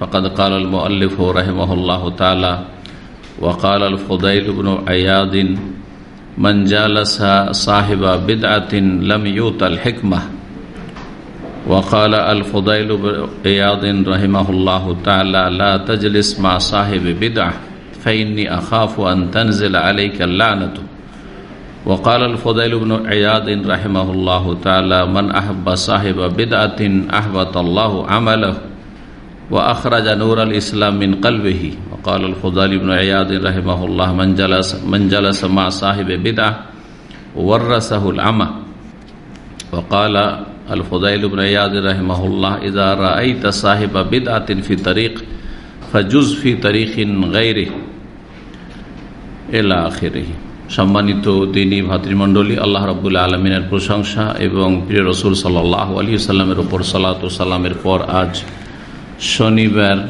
فقد قال المؤلف رحمه الله تعالى وقال الفضيل بن عياض من جالس صاحب بدعة لم يؤت الحكمة. وقال الفضيل بن عياض رحمه الله تعالى لا تجلس مع صاحب بدعة فإني أخاف أن تنزل عليك اللعنة. وقال الفضيل بن عياض رحمه الله تعالى من أحب صاحب بدعة أحبط الله عمله. وأخرج نور الإسلام من قلبه وقال الفضيل بن عياض رحمه الله من جلس, من جلس مع صاحب بدعة ورثه العمى وقال الفضيل بن عياض رحمه الله إذا رأيت صاحب بدعة في طريق فجز في طريق غيره إلى آخره সম্মানিত দিনী ভাতৃমণ্ডলী আল্লাহ রবুল্লা আলমিনের প্রশংসা এবং প্রিয় রসুল সাল্লাহ আলী সাল্লামের ওপর সালাত সাল্লামের পর আজ শনিবার,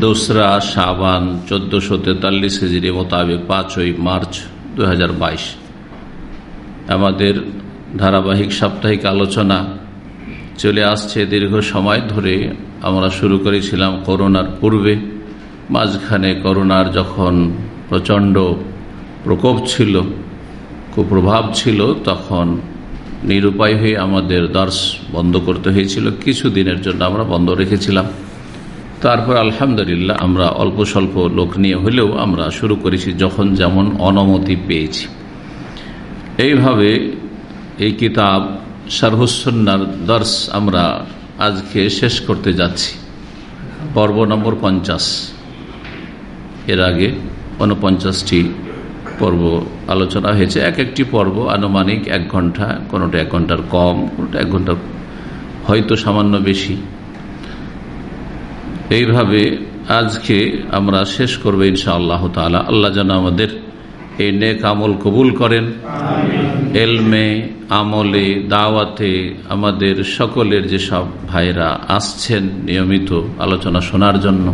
দোসরা সাবান চোদ্দশো তেতাল্লিশ হিজড়ি মোতাবেক পাঁচই মার্চ দু হাজার বাইশ। আমাদের ধারাবাহিক সাপ্তাহিক আলোচনা চলে আসছে দীর্ঘ সময় ধরে। আমরা শুরু করেছিলাম করোনার পূর্বে। মাঝখানে করোনার যখন প্রচণ্ড প্রকোপ ছিল, কুপ্রভাব ছিল, তখন নিরুপায় হয়ে আমাদের দর্শ বন্ধ করতে হয়েছিল। কিছু দিনের জন্য আমরা বন্ধ রেখেছিলাম। তারপর আলহামদুলিল্লাহ আমরা অল্প স্বল্প লোক নিয়ে হলেও আমরা শুরু করেছি যখন যেমন অনুমতি পেয়েছি। এইভাবে এই কিতাব সারহুসন্নার দর্শ আমরা আজকে শেষ করতে যাচ্ছি। পর্ব নম্বর পঞ্চাশ। এর আগে উনপঞ্চাশটি পর্ব আলোচনা হয়েছে। এক একটি পর্ব আনুমানিক এক ঘণ্টা কোনোটা এক ঘণ্টার কম কোনোটা এক ঘণ্টার হয়তো সামান্য বেশি। এইভাবে আজকে আমরা শেষ করব ইনশা আল্লাহ তালা আল্লাহ যেন আমাদের এই নেক আমল কবুল করেন। এলমে আমলে দাওয়াতে আমাদের সকলের যেসব ভাইরা আসছেন নিয়মিত আলোচনা শোনার জন্য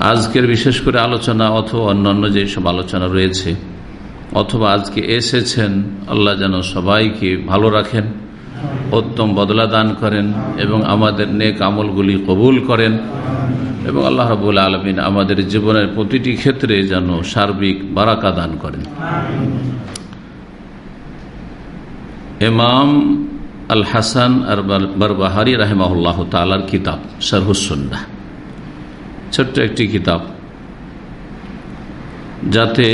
আজকের বিশেষ করে আলোচনা অথবা অন্যান্য যেসব আলোচনা রয়েছে, অথবা আজকে এসেছেন, আল্লাহ যেন সবাইকে ভালো রাখেন, উত্তম বদলা দান করেন এবং আমাদের নেক আমলগুলি কবুল করেন এবং আল্লাহ রবুল আলমিন আমাদের জীবনের প্রতিটি ক্ষেত্রে যেন সার্বিক বারাকা দান করেন। এমাম আল হাসান আর বারবাহারি রাহেমাহুল্লাহ তালার কিতাব সরহুসন্না ছোট্ট একটি কিতাব, যাতে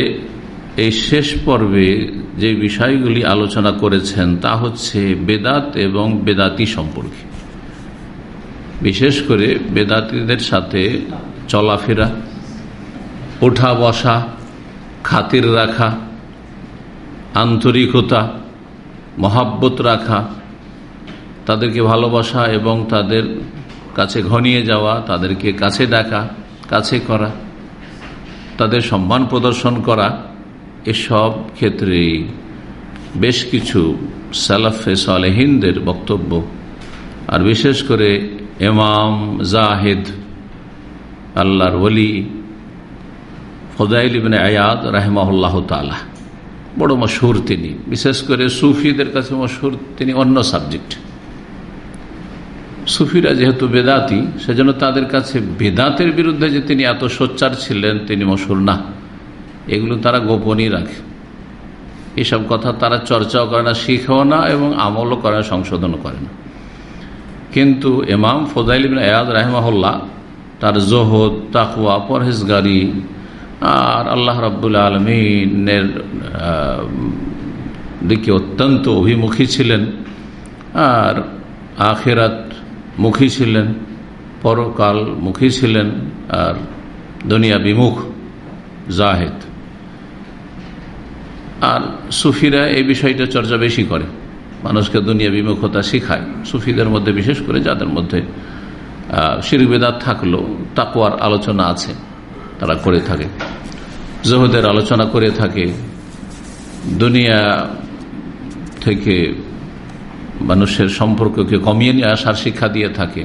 এই শেষ পর্বে যে বিষয়গুলি আলোচনা করেছেন তা হচ্ছে বেদাত এবং বেদাতি সম্পর্কে। বিশেষ করে বেদাতিদের সাথে চলাফেরা, ওঠা বসা, খাতির রাখা, আন্তরিকতা, মহাব্বত রাখা, তাদেরকে ভালোবাসা এবং তাদের কাছে ঘনিয়ে যাওয়া, তাদেরকে কাছে ডাকা কাছে করা, তাদের সম্মান প্রদর্শন করা, এসব ক্ষেত্রে বেশ কিছু সালাফে সালেহিনদের বক্তব্য। আর বিশেষ করে এমাম জাহেদ, আল্লাহর ওলি ফদাইল ইবিন আয়াদ রাহেমাহুল্লাহ তালা বড় মশহুর তিনি। বিশেষ করে সুফিদের কাছে মশহুর তিনি অন্য সাবজেক্ট। সুফিরা যেহেতু বেদাতি, সেজন্য তাদের কাছে বেদাতের বিরুদ্ধে যে তিনি এত সোচ্চার ছিলেন, তিনি মশুর না। এগুলো তারা গোপনই রাখে। এসব কথা তারা চর্চাও করে না, শিখেও না এবং আমলও করে না, সংশোধনও করে না। কিন্তু এমাম ফজাইল এয়াদ রাহমাহুল্লাহ তার জোহদ তাকুয়া পরহেজগারি আর আল্লাহ রাবুল আলমিনের দিকে অত্যন্ত অভিমুখী ছিলেন। আর আখেরাত মুখী ছিলেন, পরকাল মুখী ছিলেন আর দুনিয়া বিমুখ, জাহেদ। আর সুফিরা এই বিষয়টা চর্চা বেশি করে। মানুষকে দুনিয়া বিমুখতা শিখায়। সুফিদের মধ্যে, বিশেষ করে যাদের মধ্যে শির থাকল তাকুয়ার আলোচনা আছে, তারা করে থাকে। জহদের আলোচনা করে থাকে। দুনিয়া থেকে মানুষের সম্পর্ককে কমিয়ে নিয়ে আসার শিক্ষা দিয়ে থাকে।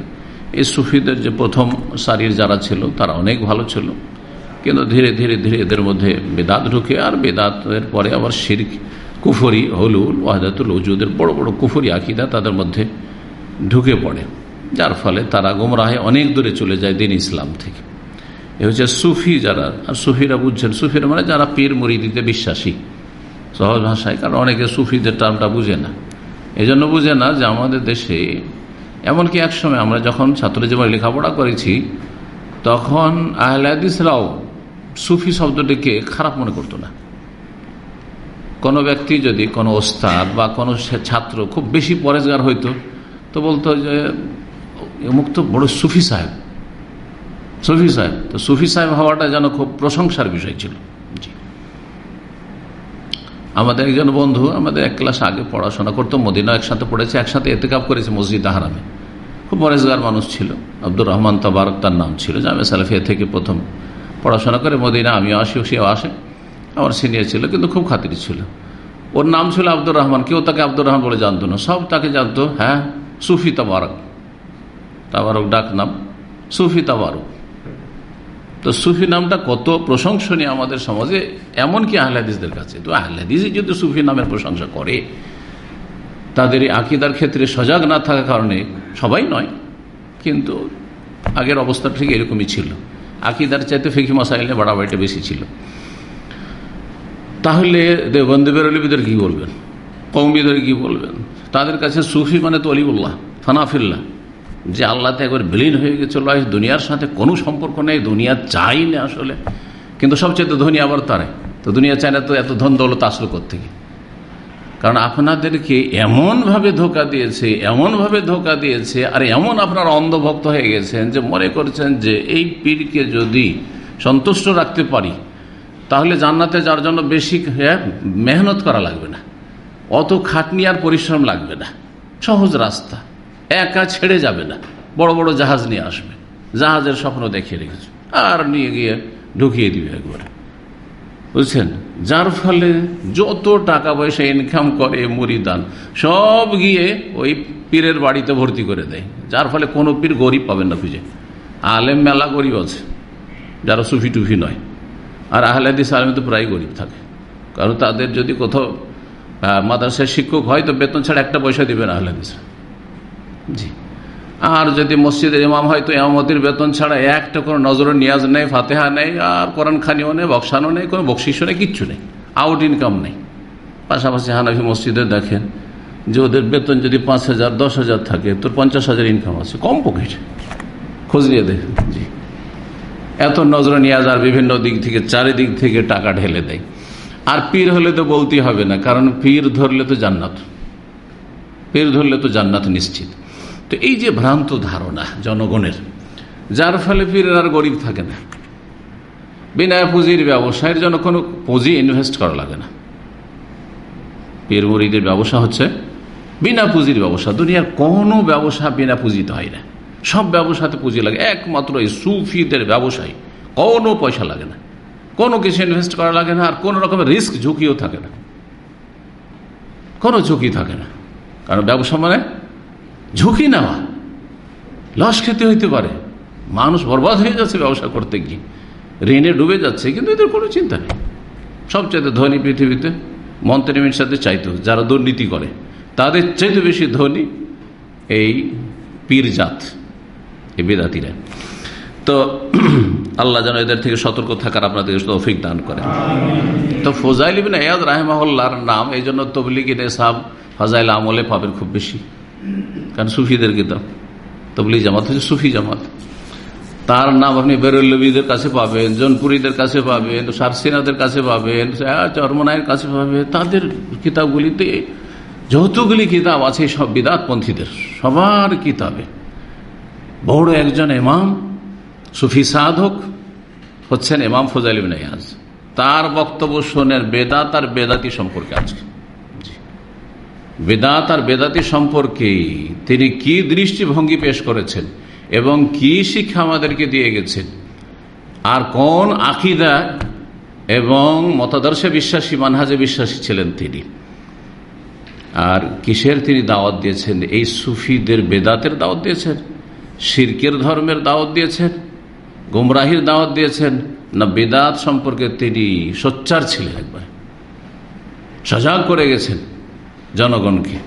এই সুফিদের যে প্রথম সারির যারা ছিল, তারা অনেক ভালো ছিল। কিন্তু ধীরে ধীরে ধীরে এদের মধ্যে বেদাত ঢুকে, আর বেদাতের পরে আবার শির কুফরি, হলুল, ওয়াহাদাতুল উজুদের বড় বড় কুফরি আকিদা তাদের মধ্যে ঢুকে পড়ে। যার ফলে তারা গোমরাহে অনেক দূরে চলে যায় দিন ইসলাম থেকে। এ হচ্ছে সুফি যারা, আর সুফিরা বুঝছেন, সুফিরা মানে যারা পীর মুরিদিতে বিশ্বাসী। সহজ ভাষায়, কারণ অনেকে সুফিদের টার্মটা বুঝে না। এই জন্য বুঝে না যে আমাদের দেশে, এমনকি একসময় আমরা যখন ছাত্র জীবনে লেখাপড়া করেছি, তখন আহলাদিসরাও সুফি শব্দটিকে খারাপ মনে করতো না। কোনো ব্যক্তি যদি কোনো ওস্তাদ বা কোনো ছাত্র খুব বেশি পরেজগার হইতো, তো বলতো যে মুক্ত বড় সুফি সাহেব। সুফি সাহেব, তো সুফি সাহেব হওয়াটা যেন খুব প্রশংসার বিষয় ছিল। আমাদের একজন বন্ধু আমাদের এক ক্লাস আগে পড়াশোনা করতো মদিনা একসাথে পড়েছে, একসাথে এতেকাপ করেছে মসজিদ আহারামে। খুব বরেজগার মানুষ ছিল। আব্দুর রহমান তাবারক তার নাম ছিল, জামে সালাফিয়া থেকে প্রথম পড়াশোনা করে মদিনা, আমিও আসি সেও আসে। আমার সিনিয়র ছিল, কিন্তু খুব খাতির ছিল। ওর নাম ছিল আব্দুর রহমান, কেউ তাকে আব্দুর রহমান বলে জানতো না। সব তাকে জানতো হ্যাঁ সুফি তাবারক। তাবারক ডাক নাম, সুফি তাবারক। তো সুফি নামটা কত প্রশংসনীয় আমাদের সমাজে, এমনকি আহলাদিসদের কাছে। তো আহলাদিসই যদি সুফি নামের প্রশংসা করে, তাদের এই আকিদার ক্ষেত্রে সজাগ না থাকার কারণে সবাই নয়, কিন্তু আগের অবস্থা ঠিক এরকমই ছিল। আকিদার চাইতে ফিকি মশাইলে বাড়াবাড়িটা বেশি ছিল। তাহলে দেবন্দী বেরলিবিদের কি বলবেন? কৌমিদের কি বলবেন? তাদের কাছে সুফি মানে তো অলিউল্লাহ ফানাফিল্লাহ যে আল্লাহতে একবার বিলীন হয়ে গেছিল দুনিয়ার সাথে কোনো সম্পর্ক নেই, দুনিয়া চাই না আসলে। কিন্তু সবচেয়ে তো ধনী আবার তারাই তো দুনিয়া চায় না তো এত ধন দৌলত আসলো থেকে কারণ আপনাদেরকে এমনভাবে ধোকা দিয়েছে, এমনভাবে ধোকা দিয়েছে, আর এমন আপনার অন্ধভক্ত হয়ে গেছেন যে মনে করছেন যে এই পীরকে যদি সন্তুষ্ট রাখতে পারি, তাহলে জান্নাতে যার জন্য বেশি মেহনত করা লাগবে না। অত খাটনি আর পরিশ্রম লাগবে না। সহজ রাস্তা। একা ছেড়ে যাবে না। বড় বড় জাহাজ নিয়ে আসবে। জাহাজের স্বপ্ন দেখিয়ে রেখেছে। আর নিয়ে গিয়ে ঢুকিয়ে দিবে একবারে। বুঝছেন? যার ফলে যত টাকা পয়সা ইনকাম করে মুড়িদান সব গিয়ে ওই পীরের বাড়িতে ভর্তি করে দেয়। যার ফলে কোনো পীর গরিব পাবেন না খুঁজে। আলেম মেলা গরিব আছে, যারা সুফি টুফি নয়। আর আহলাদিস আলমে তো প্রায় গরিব থাকে। কারণ তাদের যদি কোথাও মাদ্রাসার শিক্ষক হয় তো বেতন ছাড়া একটা পয়সা দিবেন আহলাদিস জি। আর যদি মসজিদের ইমাম হয় তো এমামতির বেতন ছাড়া একটা কোনো নজর নিয়াজ নেই, ফাতেহা নেই, আর কোরআন খানিও নেই বক্সানো নেই, কোনো বকশিসও নেই, কিচ্ছু নেই। আউট ইনকাম নেই। পাশাপাশি হানাফি মসজিদে দেখেন যে ওদের বেতন যদি পাঁচ হাজার, দশ হাজার থাকে, তোর পঞ্চাশ হাজার ইনকাম আছে, কম পকেট খোঁজ নিয়ে দেখেন জি। এত নজর নিয়াজ আর বিভিন্ন দিক থেকে, চারিদিক থেকে টাকা ঢেলে দেয়। আর পীর হলে তো বলতেই হবে না, কারণ পীর ধরলে তো জান্নাত। পীর ধরলে তো জান্নাত নিশ্চিত। তো এই যে ভ্রান্ত ধারণা জনগণের, যার ফলে পীরের গরিব থাকে না। বিনা পুঁজির ব্যবসায়ের জন্য কোনো পুঁজি ইনভেস্ট করা লাগে না। পীর ব্যবসা হচ্ছে বিনা পুঁজির ব্যবসা। দুনিয়ার কোনো ব্যবসা বিনা পুঁজিতে হয় না। সব ব্যবসাতে পুঁজি লাগে। একমাত্র এই সুফিদের ব্যবসায় কোনো পয়সা লাগে না। কোনো কিছু ইনভেস্ট করা লাগে না আর কোনো রকমের রিস্ক ঝুঁকিও থাকে না। কোনো ঝুঁকি থাকে না। কারণ ব্যবসা মানে ঝুঁকি নেওয়া লস খেতে হইতে পারে। মানুষ বরবাদ হয়ে যাচ্ছে ব্যবসা করতে গিয়ে। ঋণে ডুবে যাচ্ছে কিন্তু এদের কোনো চিন্তা নেই। সবচেয়ে ধনী পৃথিবীতে মন্ত্রীমির সাথে চাইতো যারা দুর্নীতি করে। তাদের চাইতে বেশি ধনী এই পীরজাত এই বেদাতিরা। তো আল্লাহ যেন এদের থেকে সতর্ক থাকার আপনাদের তৌফিক দান করে তো ফোজাইল ইবিন এয়াদ রাহেমাহুল্লাহর নাম এই জন্য তবলিগির সাহ ফাজাইল আমলে পাবেন খুব বেশি। কারণ সুফিদের কিতাব তবলি জামাত হচ্ছে সুফি জামাত। তার নাম আপনি বেরুল্লবীদের কাছে পাবেন, জনপুরীদের কাছে পাবেন, সারসিনাদের কাছে পাবেন চরমনায়ের কাছে পাবেন। তাদের কিতাবগুলিতে যতগুলি কিতাব আছে, সব বিদাতপন্থীদের, সবার কিতাবে। বড় একজন এমাম সুফি সাধক হচ্ছেন এমাম ফজাইল নাইয়াজ তার বক্তব্য শোনেন বেদাত আর বেদাতি সম্পর্কে আজকে। বেদাত আর বেদাতি সম্পর্কে তিনি কি দৃষ্টিভঙ্গি পেশ করেছেন এবং কি শিক্ষা আমাদেরকে দিয়ে গেছেন? আর কোন আকিদা এবং মতাদর্শে বিশ্বাসী, মানহাজে বিশ্বাসী ছিলেন তিনি? আর কিসের তিনি দাওয়াত দিয়েছেন? এই সুফিদের বেদাতের দাওয়াত দিয়েছেন? শিরকের ধর্মের দাওয়াত দিয়েছেন? গুমরাহির দাওয়াত দিয়েছেন? না বেদাত সম্পর্কে তিনি সোচ্চার ছিলেন একবার? সজাগ করে গেছেন? জনগণকে।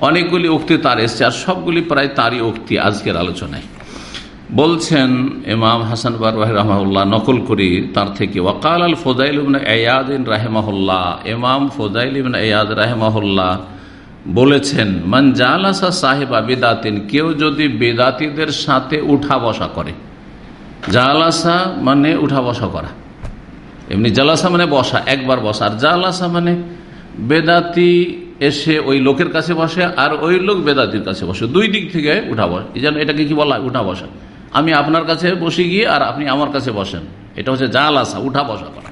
অনেকগুলি উক্তি তার এসছে, আর সবগুলি প্রায় তারই উক্তি আজকের আলোচনায়। বলছেন ইমাম হাসান বারবাহ রহমাউল্লাহ নকল করি তার থেকে। ওয়াকাল আল ফোজাইল এয়াদিন রাহেমাহুল্লাহ, ইমাম ফোজাইল ইবিন এয়াদ রাহেমাহুল্লাহ বলেছেন, মান জালাসা সাহেবা বেদাতিন, কেউ যদি বেদাতিদের সাথে উঠা বসা করে। জালাসা মানে উঠা বসা করা। এমনি জালাসা মানে বসা, একবার বসা। আর জালাসা মানে বেদাতি এসে ওই লোকের কাছে বসে আর ওই লোক বেদাতির কাছে বসে। দুই দিক থেকে উঠা বসে। জন্য এটাকে কি বলা উঠা বসা। আমি আপনার কাছে বসে গিয়ে আর আপনি আমার কাছে বসেন। এটা হচ্ছে জাল আসা উঠা বসা করা।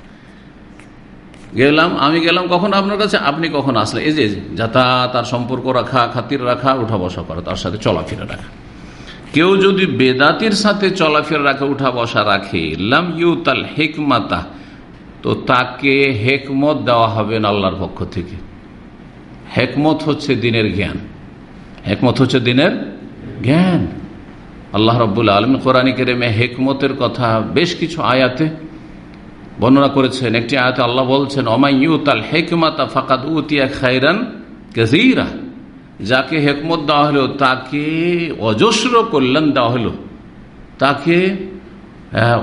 গেলাম, আমি গেলাম, কখন আপনার কাছে? আপনি কখন আসলে এই যে যাতায়াত তার সম্পর্ক রাখা, খাতির রাখা, উঠা বসা করা, তার সাথে চলাফেরা রাখা। কেউ যদি বেদাতির সাথে চলাফেরা রাখে, উঠা বসা রাখে, লাম ইউতাল হেকমাতা, তো তাকে হেকমত দেওয়া হবে না আল্লাহর পক্ষ থেকে। হেকমত হচ্ছে দিনের জ্ঞান। হেকমত হচ্ছে দিনের জ্ঞান। আল্লাহ রব্বুল্লা আলম কোরআনী কেরেমে হেকমতের কথা বেশ কিছু আয়াতে বর্ণনা করেছেন। একটি আয়াতে আল্লাহ বলছেন অমাইউত আল হেকমাতা ফাকাদ উতিয়া খাইরান কাজিরা যাকে হেকমত দেওয়া হলো, তাকে অজস্র কল্যাণ দেওয়া হলো। তাকে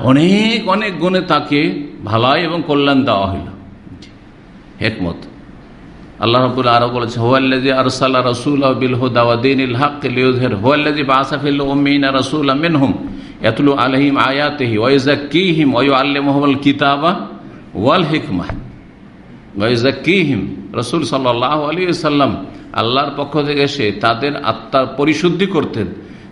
অনেক অনেক গুণে তাকে ভালাই এবং কল্যাণ দেওয়া হইল হেকমত। আল্লাহ রবুল আরও বলেছে হোয়াল্লাজি আরসাল্লাহ রসুল বিল হুদাওয়াদিন ইল হক লিউজহির হোয়াল্লাজি বাসাফিল উম্মিনা রাসূলা মিনহুম ইয়াতলু আলাইহিম আয়াতিহি ওয়া ইউযাক্কিহিম ওয়া ইউআল্লিমুহুমুল কিতাবা ওয়াল হিকমাহ ওয়া ইউযাক্কিহিম রাসূল সাল্লাল্লাহু আলাইহি সাল্লাম আল্লাহর পক্ষ থেকে এসে তাদের আত্মার পরিশুদ্ধি করতেন,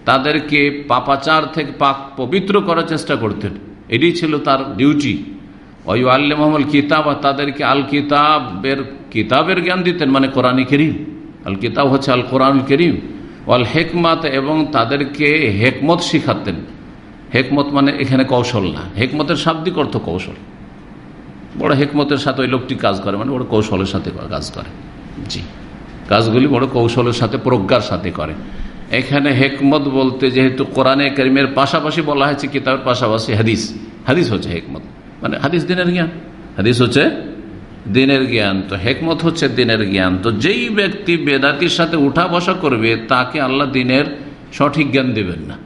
তাদেরকে পাপাচার থেকে পাক পবিত্র করার চেষ্টা করতেন। এটি ছিল তার ডিউটি। ওয়ু আল্লে মোহাম্মদ কিতাব আর তাদেরকে আল কিতাবের কিতাবের জ্ঞান দিতেন মানে কোরআন করিম। আল কিতাব হচ্ছে আল কোরআন করিম। ওয়াল হেকমত এবং তাদেরকে হেকমত শিখাতেন। হেকমত মানে এখানে কৌশল না। হেকমতের শাব্দিক অর্থ কৌশল। বড় হেকমতের সাথে ওই লোকটি কাজ করে মানে বড় কৌশলের সাথে কাজ করে। জি। কাজগুলি বড় কৌশলের সাথে, প্রজ্ঞার সাথে করে। এখানে হেকমত বলতে যেহেতু কোরআনে করিমের পাশাপাশি বলা হয়েছে, কিতাবের পাশাপাশি হাদিস। হাদিস হচ্ছে হেকমত। মানে হাদিস দিনের জ্ঞান। হাদিস হচ্ছে দিনের জ্ঞান। তো হেকমত হচ্ছে দিনের জ্ঞান। তো যেই ব্যক্তি বেদাতির সাথে উঠা বসা করবে, তাকে আল্লাহ দিনের সঠিক জ্ঞান দেবেন না।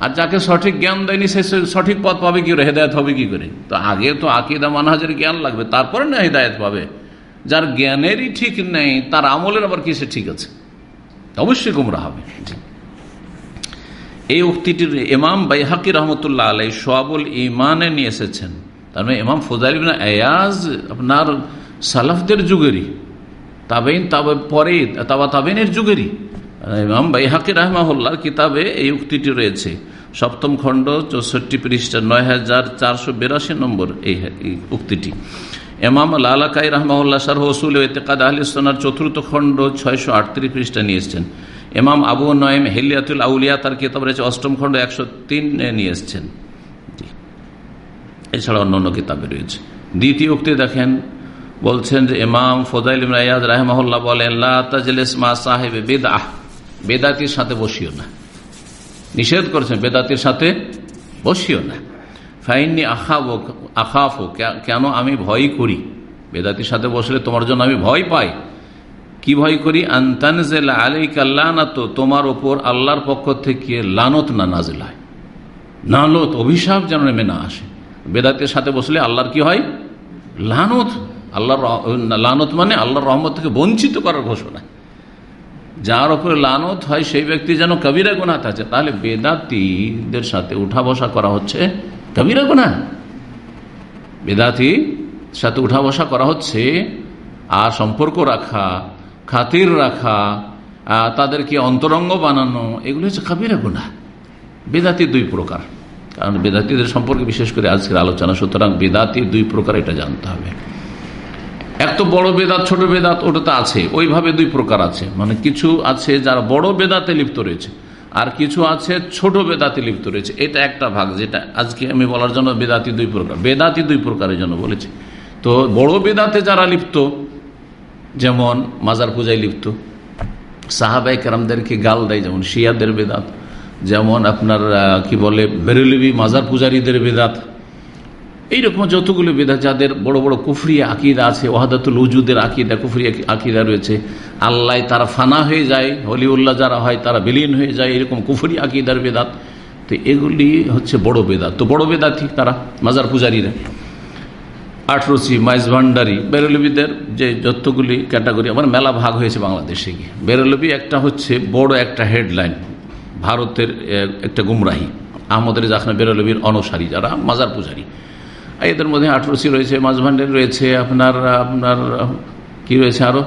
আর যাকে সঠিক জ্ঞান দেয়নি, সে সঠিক পথ পাবে কি করে? হেদায়ত হবে কি করে? তো আগে তো আকিদা মানহাজের জ্ঞান লাগবে, তারপরে না হেদায়ত পাবে। যার জ্ঞানেরই ঠিক নেই, তার আমলের আবার কিসে ঠিক আছে? অবশ্যই গুমরা হবে। এই উক্তিটির ইমাম বাইহাকি রহমতুল্লাহ আলাই সোয়াবুল ইমানে নিয়ে এসেছেন। তার মানে ইমাম ফজাইল এয়াজ আপনার সালাফদের যুগেরই, তাবেইন তবে পরে, তাবা তাবেনের যুগেরই। ইমাম বাইহাকি রহমাহুল্লাহর কিতাবে এই উক্তিটি রয়েছে, সপ্তম খণ্ড চৌষট্টি পৃষ্ঠা নয় হাজার চারশো বিরাশি নম্বর এই উক্তিটি। এমাম লালাকাই রহমাউল্লাহ সার হসুল এতেকাদ আহলিসনার চতুর্থ খণ্ড ছয়শো আটত্রিশ পৃষ্ঠা নিয়ে এসছেন এমাম আবু নয়েম হেলিয়াতুল আউলিয়া তার কিতাব রয়েছে, অষ্টম খণ্ড একশো তিন নিয়ে এসছেন এছাড়া অন্য অন্য কিতাবে রয়েছে। দ্বিতীয় উক্তি দেখেন, বলছেন যে ইমাম ফজাইল রায়াজ রাহমাহুল্লাহ বলেন মা সাহেব বেদাহ বেদাতির সাথে বসিও না। নিষেধ করেছেন, বেদাতির সাথে বসিও না। ফাইননি আখাবো, আখাফো কেন আমি ভয় করি? বেদাতির সাথে বসলে তোমার জন্য আমি ভয় পাই। কি ভয় করি? আন্তানজেল আলী কাল্লানাত তোমার ওপর আল্লাহর পক্ষ থেকে লানত না নাজেল হয় নালত, অভিশাপ যেন নেমে না আসে। বেদাতের সাথে বসলে আল্লাহর কি হয়? লানত। আল্লাহর লানত মানে আল্লাহর রহমত থেকে বঞ্চিত করার ঘোষণা। যার ওপরে লানত হয় সেই ব্যক্তি যেন কবিরা গুণাত আছে তাহলে বেদাতিদের সাথে উঠা বসা করা হচ্ছে কবিরা গুণা বেদাতি সাথে উঠা বসা করা হচ্ছে আর সম্পর্ক রাখা, খাতির রাখা তাদেরকে অন্তরঙ্গ বানানো, এগুলো হচ্ছে কবিরা গুণা বেদাতি দুই প্রকার। কারণ বেদাতিদের সম্পর্কে বিশেষ করে আজকের আলোচনা, সুতরাং বেদাতি দুই প্রকার এটা জানতে হবে। এক তো বড় বেদাত, ছোট বেদাত, ওটা তো আছে, ওইভাবে দুই প্রকার আছে। মানে কিছু আছে যারা বড় বেদাতে লিপ্ত রয়েছে, আর কিছু আছে ছোট বেদাতি লিপ্ত রয়েছে। এটা একটা ভাগ, যেটা আজকে আমি বলার জন্য বেদাতি দুই প্রকার, বেদাতি দুই প্রকারের জন্য বলেছি। তো বড় বেদাতে যারা লিপ্ত, যেমন মাজার পূজায় লিপ্ত সাহাবাই কেরামদেরকে গাল দেয়, যেমন শিয়াদের বেদাত যেমন আপনার কি বলে, বেরুলিবি মাজার পূজারীদের বেদাত। এইরকম যতগুলো বেদা যাদের বড় বড় কুফরি আকিদা আছে ওহাদাতুল উজুদের আকিদা, কুফরি আকিদা রয়েছে, আল্লাহ তারা ফানা হয়ে যায় হলিউল্লাহ যারা হয় তারা বিলীন হয়ে যায়, এরকম কুফরি আকিদার বেদাত। তো এগুলি হচ্ছে বড় বেদাত। তো বড় ঠিক তারা, মাজার পূজারীরা। আটরসি মাইজ ভান্ডারি, বেরলবিদের যে যতগুলি ক্যাটাগরি, আমার মেলা ভাগ হয়েছে বাংলাদেশে গিয়ে। বেরলবি একটা হচ্ছে বড় একটা হেডলাইন। ভারতের একটা গুমরাহি। আহমদের জাখনা বেরলবির অনসারী যারা মাজার পূজারী। এদের মধ্যে আটরসি রয়েছে মাছ ভান্ডারি রয়েছে আপনার আপনার কি রয়েছে আরও?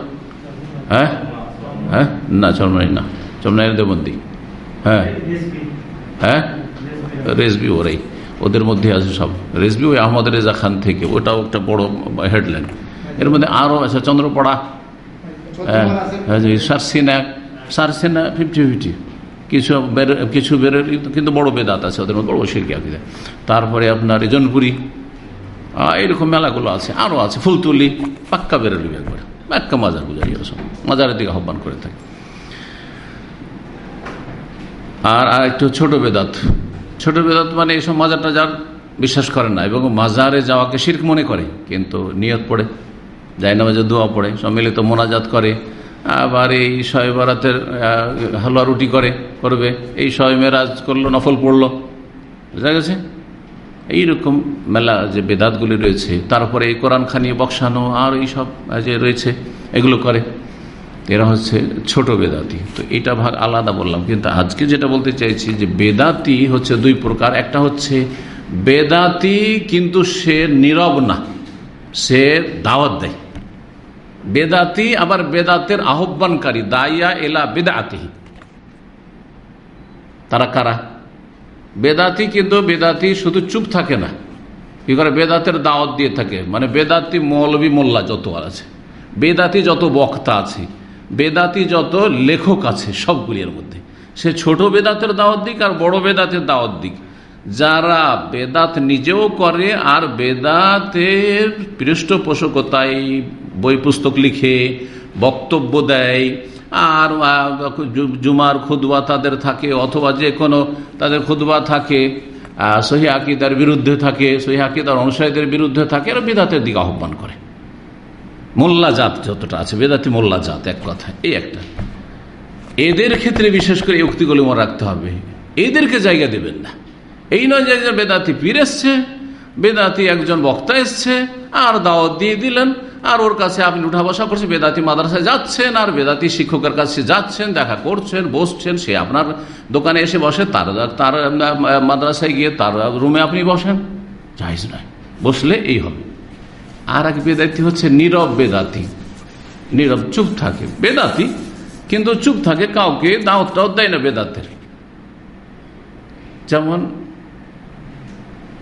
হ্যাঁ? হ্যাঁ? না চরমাই না। চরমাইয়ের দেবন্দি হ্যাঁ? হ্যাঁ? রেসবি ওরাই। ওদের মধ্যে আছে সব। রেসবি ওই আহমদ রেজা খান থেকে ওটাও একটা বড় হেডলাইন। এর মধ্যে আরও আছে চন্দ্রপড়া। হ্যাঁ সারসিনা সারসিনা ফিফটি ফিফটি কিছু কিছু বেরোর কিন্তু বড় বেদাত আছে, ওদের মধ্যে বড় শিরকি আকিদা। তারপরে আপনার জনপুরি এরকম মেলাগুলো আছে আরও আছে, ফুলতুলি, পাক্কা বেরোলি একবার পাক্কা মাজার পূজারি সব, মাজারের দিকে আহ্বান করে থাকে। আর আর একটু ছোট বেদাত। ছোট বেদাত মানে এইসব মাজার টাজার বিশ্বাস করে না, এবং মাজারে যাওয়াকে শির্ক মনে করে, কিন্তু নিয়ত পড়ে যায় না দোয়া পড়ে সম্মিলিত মোনাজাত করে আবার এই শয় বারাতের হালুয়া রুটি করে, করবে। এই শয় মেরাজ করল, নফল পড়ল। বুঝা গেছে? এইরকম মেলা যে বেদাতগুলি রয়েছে, তারপরে এই কোরআন খানি বক্সানো আর এইসব যে রয়েছে, এগুলো করে। এরা হচ্ছে ছোট বেদাতি। তো এটা ভাগ আলাদা বললাম, কিন্তু আজকে যেটা বলতে চাইছি যে বেদাতি হচ্ছে দুই প্রকার। একটা হচ্ছে বেদাতি, কিন্তু সে নীরব না, সে দাওয়াত দেয়। বেদাতি আবার বেদাতের আহ্বানকারী, দাইয়া এলা বেদাতি। তারা কারা? বেদাতি কিন্তু বেদাতি শুধু চুপ থাকে না। কি করে? বেদাতের দাওয়াত দিয়ে থাকে। মানে বেদাতি মৌলবী মোল্লা যত আছে, বেদাতি যত বক্তা আছে, বেদাতি যত লেখক আছে সবগুলির মধ্যে। সে ছোট বেদাতের দাওয়াত দিক আর বড় বেদাতের দাওয়াত দিক। যারা বেদাত নিজেও করে আর বেদাতের পৃষ্ঠপোষকতায় বই পুস্তক লিখে বক্তব্য দেয়, আর জুমার খুদবা তাদের থাকে, অথবা যে কোনো তাদের খুদবা থাকে সহি আকিদার বিরুদ্ধে থাকে, সহি আকিদার অনুসারীদের বিরুদ্ধে থাকে আর বেদাতের দিকে আহ্বান করে। মোল্লা জাত যতটা আছে, বেদাতি মোল্লা জাত এক কথা এই একটা। এদের ক্ষেত্রে বিশেষ করে উক্তিগুলি মনে রাখতে হবে, এদেরকে জায়গা দেবেন না। এই নয় যে বেদাতি পীর এসছে বেদাতি একজন বক্তা এসছে, আর দাওয়াত দিয়ে দিলেন, আর ওর কাছে আপনি উঠা বসা করছেন, বেদাতি মাদ্রাসায় যাচ্ছেন, আর বেদাতি শিক্ষকের কাছে যাচ্ছেন, দেখা করছেন, বসছেন, সে আপনার দোকানে এসে বসে, তার তার মাদ্রাসায় গিয়ে তার রুমে আপনি বসেন। যাইজ নয়। বসলে এই হবে। আর এক বেদাতি হচ্ছে নীরব বেদাতি। নীরব চুপ থাকে। বেদাতি, কিন্তু চুপ থাকে কাউকে দাওয়াতটাও দেয় না বেদাতের। যেমন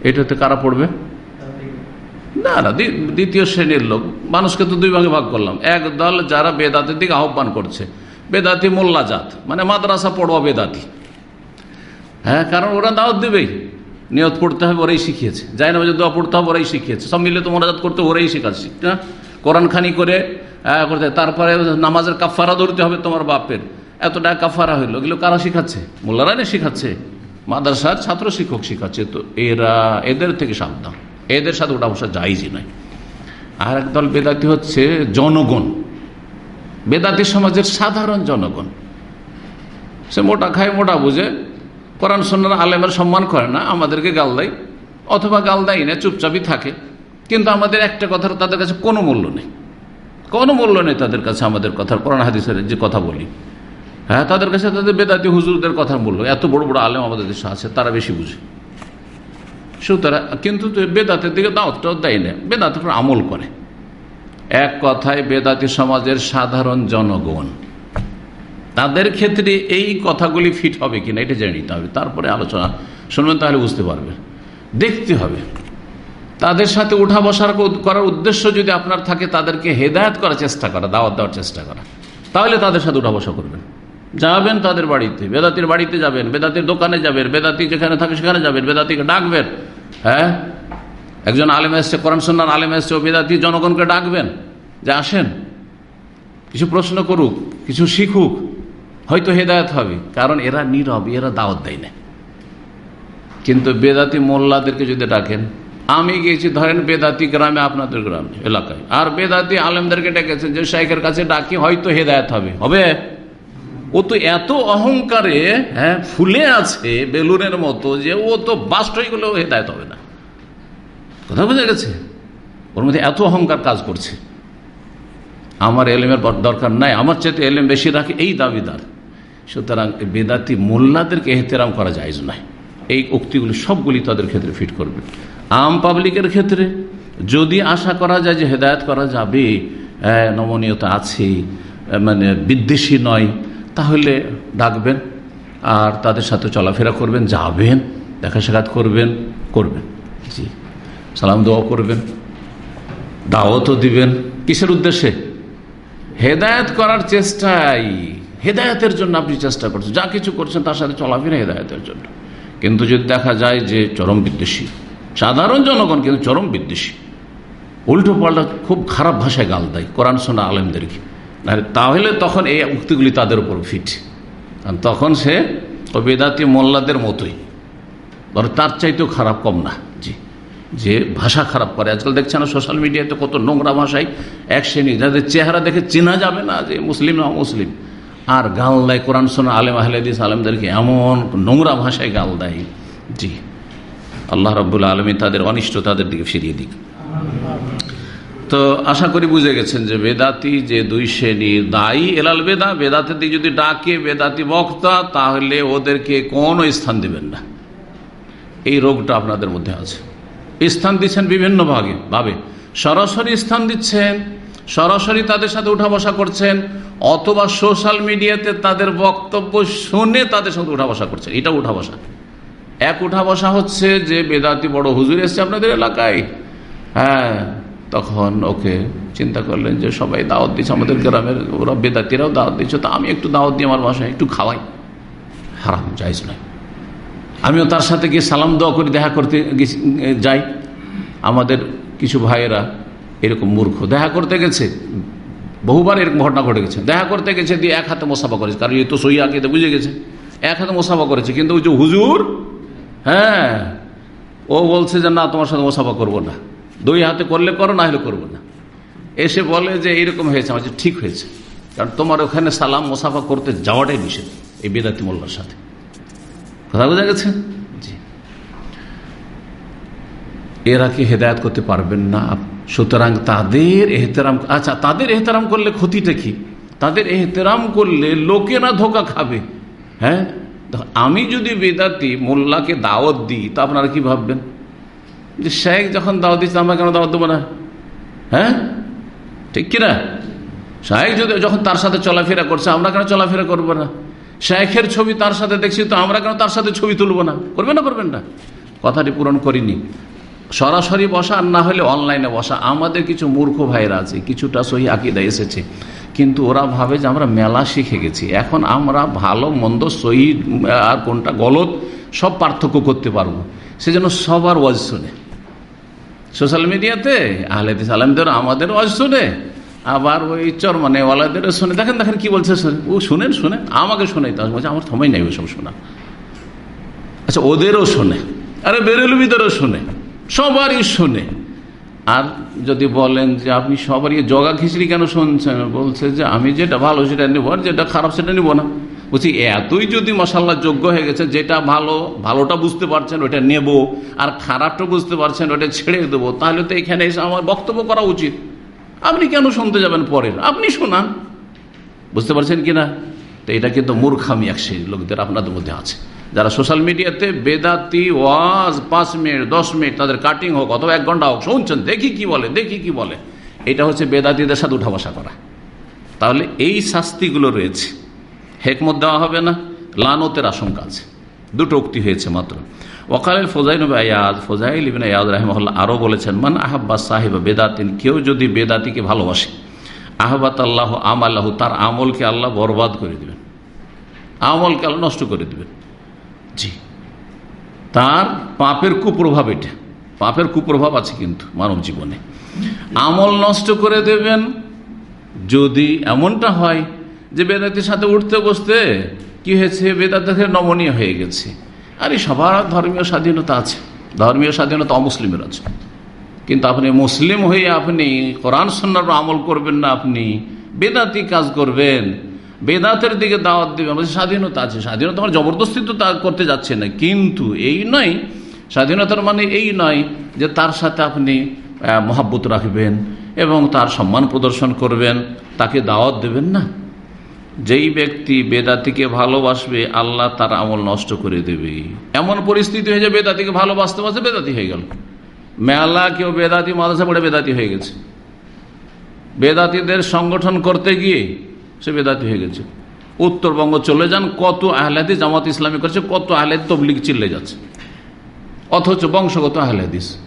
এটাতে কারা পড়বে? না না দ্বিতীয় শ্রেণির লোক। মানুষকে তো দুই ভাগে ভাগ করলাম। এক দল যারা বেদাতের দিকে আহ্বান করছে। বেদাতি মোল্লা জাত মানে মাদ্রাসা পড়বা বেদাতি। হ্যাঁ কারণ ওরা দাওয়াত দেবেই। নিয়ত পড়তে হবে, ওরাই শিখিয়েছে। যাই না দোয়া পড়তে হবে, ওরাই শিখিয়েছে। সব মিলে তো মোনাজাত করতে ওরাই শেখাচ্ছে না? কোরআন খানি করে করতে তারপরে নামাজের কাফারা ধরতে হবে তোমার বাপের। এত টাকা কাফারা হইল, এগুলো কারা শিখাচ্ছে? মোল্লারা না শিখাচ্ছে। মাদ্রাসার ছাত্র শিক্ষক শিখাচ্ছে, তো এরা এদের থেকে সাবধান। এদের সাথে ওটা বসা যাইজই নয়। আর একদল বেদাতি হচ্ছে জনগণ। বেদাতি সমাজের সাধারণ জনগণ। সে মোটা খায়, মোটা বুঝে, কোরআন সন্ন্যার আলেমের সম্মান করে না, আমাদেরকে গাল দেয়, অথবা গাল দেয় না, চুপচাপই থাকে। কিন্তু আমাদের একটা কথার তাদের কাছে কোনো মূল্য নেই। কোনো মূল্য নেই তাদের কাছে আমাদের কথার। কোরআন, হাদিসের যে কথা বলি। হ্যাঁ তাদের কাছে তাদের বেদাতি হুজুরদের কথা বলল। এত বড় বড় আলেম আমাদের দেশে আছে, তারা বেশি বুঝে। সুতরাং কিন্তু বেদাতের দিকে দাওয়াতটাও দেয় না উপর আমল করে। এক কথায় বেদাতি সমাজের সাধারণ জনগণ। তাদের ক্ষেত্রে এই কথাগুলি ফিট হবে কিনা এটা জেনে নিতে হবে। তারপরে আলোচনা, শুনবেন তাহলে বুঝতে পারবে। দেখতে হবে। তাদের সাথে উঠা বসার করার উদ্দেশ্য যদি আপনার থাকে, তাদেরকে হেদায়ত করার চেষ্টা করা, দাওয়াত দেওয়ার চেষ্টা করা। তাহলে তাদের সাথে উঠা বসা করবেন। যাবেন তাদের বাড়িতে, বেদাতির বাড়িতে যাবেন, বেদাতির দোকানে যাবেন, বেদাতি যেখানে থাকে সেখানে যাবেন, বেদাতিকে ডাকবেন হ্যাঁ? একজন আলেম এসছে, কোরআন সন্ন্যান আলেম এসছে, ও বেদাতি জনগণকে ডাকবেন, যে আসেন। কিছু প্রশ্ন করুক, কিছু শিখুক, হয়তো হেদায়ত হবে, কারণ এরা নীরব, এরা দাওয়াত দেয় না। কিন্তু বেদাতি মোল্লাদেরকে যদি ডাকেন, আমি গিয়েছি, ধরেন বেদাতি গ্রামে, আপনাদের গ্রামে, এলাকায়, আর বেদাতি আলেমদেরকে ডেকেছেন, যে শাইখের কাছে ডাকি, হয়তো হেদায়ত হবে হবে? ও তো এত অহংকারে হ্যাঁ ফুলে আছে বেলুনের মতো যে ও তো বাস্ট হয়ে গেলেও হেদায়ত হবে না। কথা বোঝা গেছে? ওর মধ্যে এত অহংকার কাজ করছে। আমার এলেমের দরকার নাই, আমার চাইতে এলেম বেশি রাখে এই দাবিদার। সুতরাং বেদাতি মোল্লাদেরকে এহতেরাম করা যায় নয়। এই উক্তিগুলি সবগুলি তাদের ক্ষেত্রে ফিট করবে। আম পাবলিকের ক্ষেত্রে যদি আশা করা যায় যে হেদায়ত করা যাবে নমনীয়তা আছে মানে বিদ্বেষী নয় তাহলে ডাকবেন আর তাদের সাথে চলাফেরা করবেন, যাবেন দেখা সাক্ষাৎ করবেন করবেন। জি। সালাম, দোয়া করবেন, দাওয়াতও দিবেন। কিসের উদ্দেশ্যে? হেদায়ত করার চেষ্টাই। হেদায়তের জন্য আপনি চেষ্টা করছেন। যা কিছু করছেন তার সাথে চলাফেরা হেদায়তের জন্য। কিন্তু যদি দেখা যায় যে চরম বিদ্বেষী, সাধারণ জনগণ কিন্তু চরম বিদ্বেষী, উল্টো পাল্টা খুব খারাপ ভাষায় গাল দেয়, কোরআন শোনা আলেমদেরকে। তাহলে তখন এই উক্তিগুলি তাদের উপর ফিট। কারণ তখন সে বেদাতি মোল্লাদের মতোই। বরং তার চাইতেও খারাপ কম না। জি। যে ভাষা খারাপ করে। আজকাল দেখছে না সোশ্যাল মিডিয়াতে কত নোংরা ভাষায় এক শ্রেণি যাদের চেহারা দেখে চেনা যাবে না যে মুসলিম না মুসলিম আর গাল দেয় কোরআন শোনা আলেম আহলেদিস আলেমদেরকে এমন নোংরা ভাষায় গাল দেয়। জি। আল্লাহ রব্বুল্লা আলমী তাদের অনিষ্ট তাদের দিকে ফিরিয়ে দিক। তো আশা করি বুঝে গেছেন যে বেদাতি যে দুই শ্রেণির দায়ী, এলাল বেদা বেদাতের দিকে যদি ডাকে বেদাতি বক্তা, তাহলে ওদেরকে কোনো স্থান দিবেন না। এই রোগটা আপনাদের মধ্যে আছে। স্থান দিচ্ছেন বিভিন্ন ভাগে, ভাবে। সরাসরি স্থান দিচ্ছেন, সরাসরি তাদের সাথে উঠা বসা করছেন, অথবা সোশ্যাল মিডিয়াতে তাদের বক্তব্য শুনে তাদের সাথে উঠা বসা করছেন। এটা উঠা বসা এক উঠা বসা হচ্ছে যে বেদাতি বড় হুজুর এসছে আপনাদের এলাকায়। হ্যাঁ তখন ওকে চিন্তা করলেন যে সবাই দাওয়াত দিচ্ছে আমাদের গ্রামের ওরা বেদাতিরাও দাওয়াত দিচ্ছে তা আমি একটু দাওয়াত দিই আমার বাসায় একটু খাওয়াই। হারাম যাইজ নয়। আমিও তার সাথে গিয়ে সালাম, দোয়া করে, দেখা করতে যাই। আমাদের কিছু ভাইয়েরা এরকম মূর্খ। দেখা করতে গেছে, বহুবার এরকম ঘটনা ঘটে গেছে। দেখা করতে গেছে, দিয়ে এক হাতে মোসাফা করেছে, কারণ এই তো সই আঁকে বুঝে গেছে। এক হাতে মোসাফা করেছে, কিন্তু ওই যে হুজুর হ্যাঁ ও বলছে যে, না, তোমার সাথে মোসাফা করব না। দুই হাতে করলে করো, না হলে করব না। এসে বলে যে এইরকম হয়েছে, আমার ঠিক হয়েছে। কারণ তোমার ওখানে সালাম, মোসাফা করতে যাওয়াটাই নিষেধ এই বেদাতি মোল্লার সাথে। কথা বোঝা গেছে? জি। এরা কি হেদায়ত করতে পারবেন না? সুতরাং তাদের এহতেরাম আচ্ছা তাদের এহতেরাম করলে ক্ষতিটা কি? তাদের এহতেরাম করলে লোকেরা ধোকা খাবে। হ্যাঁ? আমি যদি বেদাতি মোল্লাকে দাওয়াত দিই, তা আপনারা কি ভাববেন? যে শেখ যখন দাওয়াত দিচ্ছে আমরা কেন দাওয়াত দেবো না? হ্যাঁ? ঠিক কিনা? শেখ যদি যখন তার সাথে চলাফেরা করছে, আমরা কেন চলাফেরা করব না? শেখের ছবি তার সাথে দেখছি, তো আমরা কেন তার সাথে ছবি তুলবো না? করবেন না করবেন না? কথাটি পূরণ করিনি। সরাসরি বসা আর না হলে অনলাইনে বসা। আমাদের কিছু মূর্খ ভাইরা আছে, কিছুটা সহি আকিদা এসেছে। কিন্তু ওরা ভাবে যে আমরা মেলা শিখে গেছি। এখন আমরা ভালো, মন্দ, সহি আর কোনটা গলত, সব পার্থক্য করতে পারব। সেজন্য সবার ওয়াজ শুনে। সোশ্যাল মিডিয়াতে আহলেদিস আলমদের, আমাদের ওয়াজ শুনে, আবার ওই চরমানেওয়ালাদেরও শুনে। দেখেন দেখেন কি বলছে ও শুনেন শুনেন। আমাকে শোনাই তো বলছে, আমার সময় নেই ওসব শোনা। আচ্ছা ওদেরও শোনে। আরে বেরেলবিদেরও শোনে। সবারই শোনে। আর যদি বলেন যে, আপনি সবারই জগা খিচড়ি কেন শুনছেন? বলছে যে, আমি যেটা ভালো সেটা নেব, আর যেটা খারাপ সেটা নেব না। বলছি, এতই যদি মশাল্লা যোগ্য হয়ে গেছে, যেটা ভালো, ভালোটা বুঝতে পারছেন, ওটা নেব। আর খারাপটা বুঝতে পারছেন, ওটা ছেড়ে দেবো। তাহলে তো এখানে এসে আমার বক্তব্য করা উচিত। আপনি কেন শুনতে যাবেন পরের? আপনি শোনান। বুঝতে পারছেন কি না তো এটা কিন্তু মূর্খামি এক সেই লোকদের, আপনাদের মধ্যে আছে। যারা সোশ্যাল মিডিয়াতে বেদাতি, ওয়াজ, পাঁচ মিনিট, দশ মিনিট, তাদের কাটিং হোক, অথবা এক ঘণ্টা হোক, শুনছেন, দেখি কি বলে, দেখি কি বলে। এটা হচ্ছে বেদাতিদের সাথে উঠা বসা করা। তাহলে এই শাস্তিগুলো রয়েছে। হেকমত দেওয়া হবে না, লানতের আশঙ্কা আছে। দুটো উক্তি হয়েছে মাত্র। ওকালের ফোজাইন আয়াজ ফোজাইল ইবিন আয়াজ রাহমহল্লা আরও বলেছেন, মান আহাব্বা সাহেব বেদাতিন, কেউ যদি বেদাতিকে ভালোবাসে, আহবাত আল্লাহ আম আল্লাহ তার আমলকে আল্লাহ বরবাদ করে দেবেন। আমলকে আল্লাহ নষ্ট করে দেবেন। জি। তার পাপের কুপ্রভাব এটা। পাপের কুপ্রভাব আছে কিন্তু মানব জীবনে। আমল নষ্ট করে দেবেন, যদি এমনটা হয় যে বেদাতির সাথে উঠতে বসতে কি হয়েছে? বেদাত নমনীয় হয়ে গেছে। আরে সবার ধর্মীয় স্বাধীনতা আছে। ধর্মীয় স্বাধীনতা অমুসলিমের আছে। কিন্তু আপনি মুসলিম হয়ে আপনি কোরআন সন্ন্যার আমল করবেন না আপনি বেদাতি কাজ করবেন। বেদাতের দিকে দাওয়াত দেবেন। স্বাধীনতা আছে। স্বাধীনতা আমার জবরদস্তি তো তা করতে যাচ্ছে না। কিন্তু এই নয়, স্বাধীনতার মানে এই নয় যে তার সাথে আপনি মহাব্বত রাখবেন এবং তার সম্মান প্রদর্শন করবেন। তাকে দাওয়াত দেবেন না। যেই ব্যক্তি বেদাতিকে ভালোবাসবে, আল্লাহ তার আমল নষ্ট করে দেবে। এমন পরিস্থিতি হয়ে বেদাতিকে ভালোবাসতে বাসতে বেদাতি হয়ে গেল। মেলা কেউ বেদাতি, মাদ্রাসা পড়ে বেদাতি হয়ে গেছে। বেদাতিদের সংগঠন করতে গিয়ে সে বেদাতি হয়ে গেছে। উত্তরবঙ্গ চলে যান, কত আহলাদি জামাত ইসলামী করছে, কত আহলাদি তবলিগ চিল্লে যাচ্ছে। অথচ বংশগত আহলাদিস।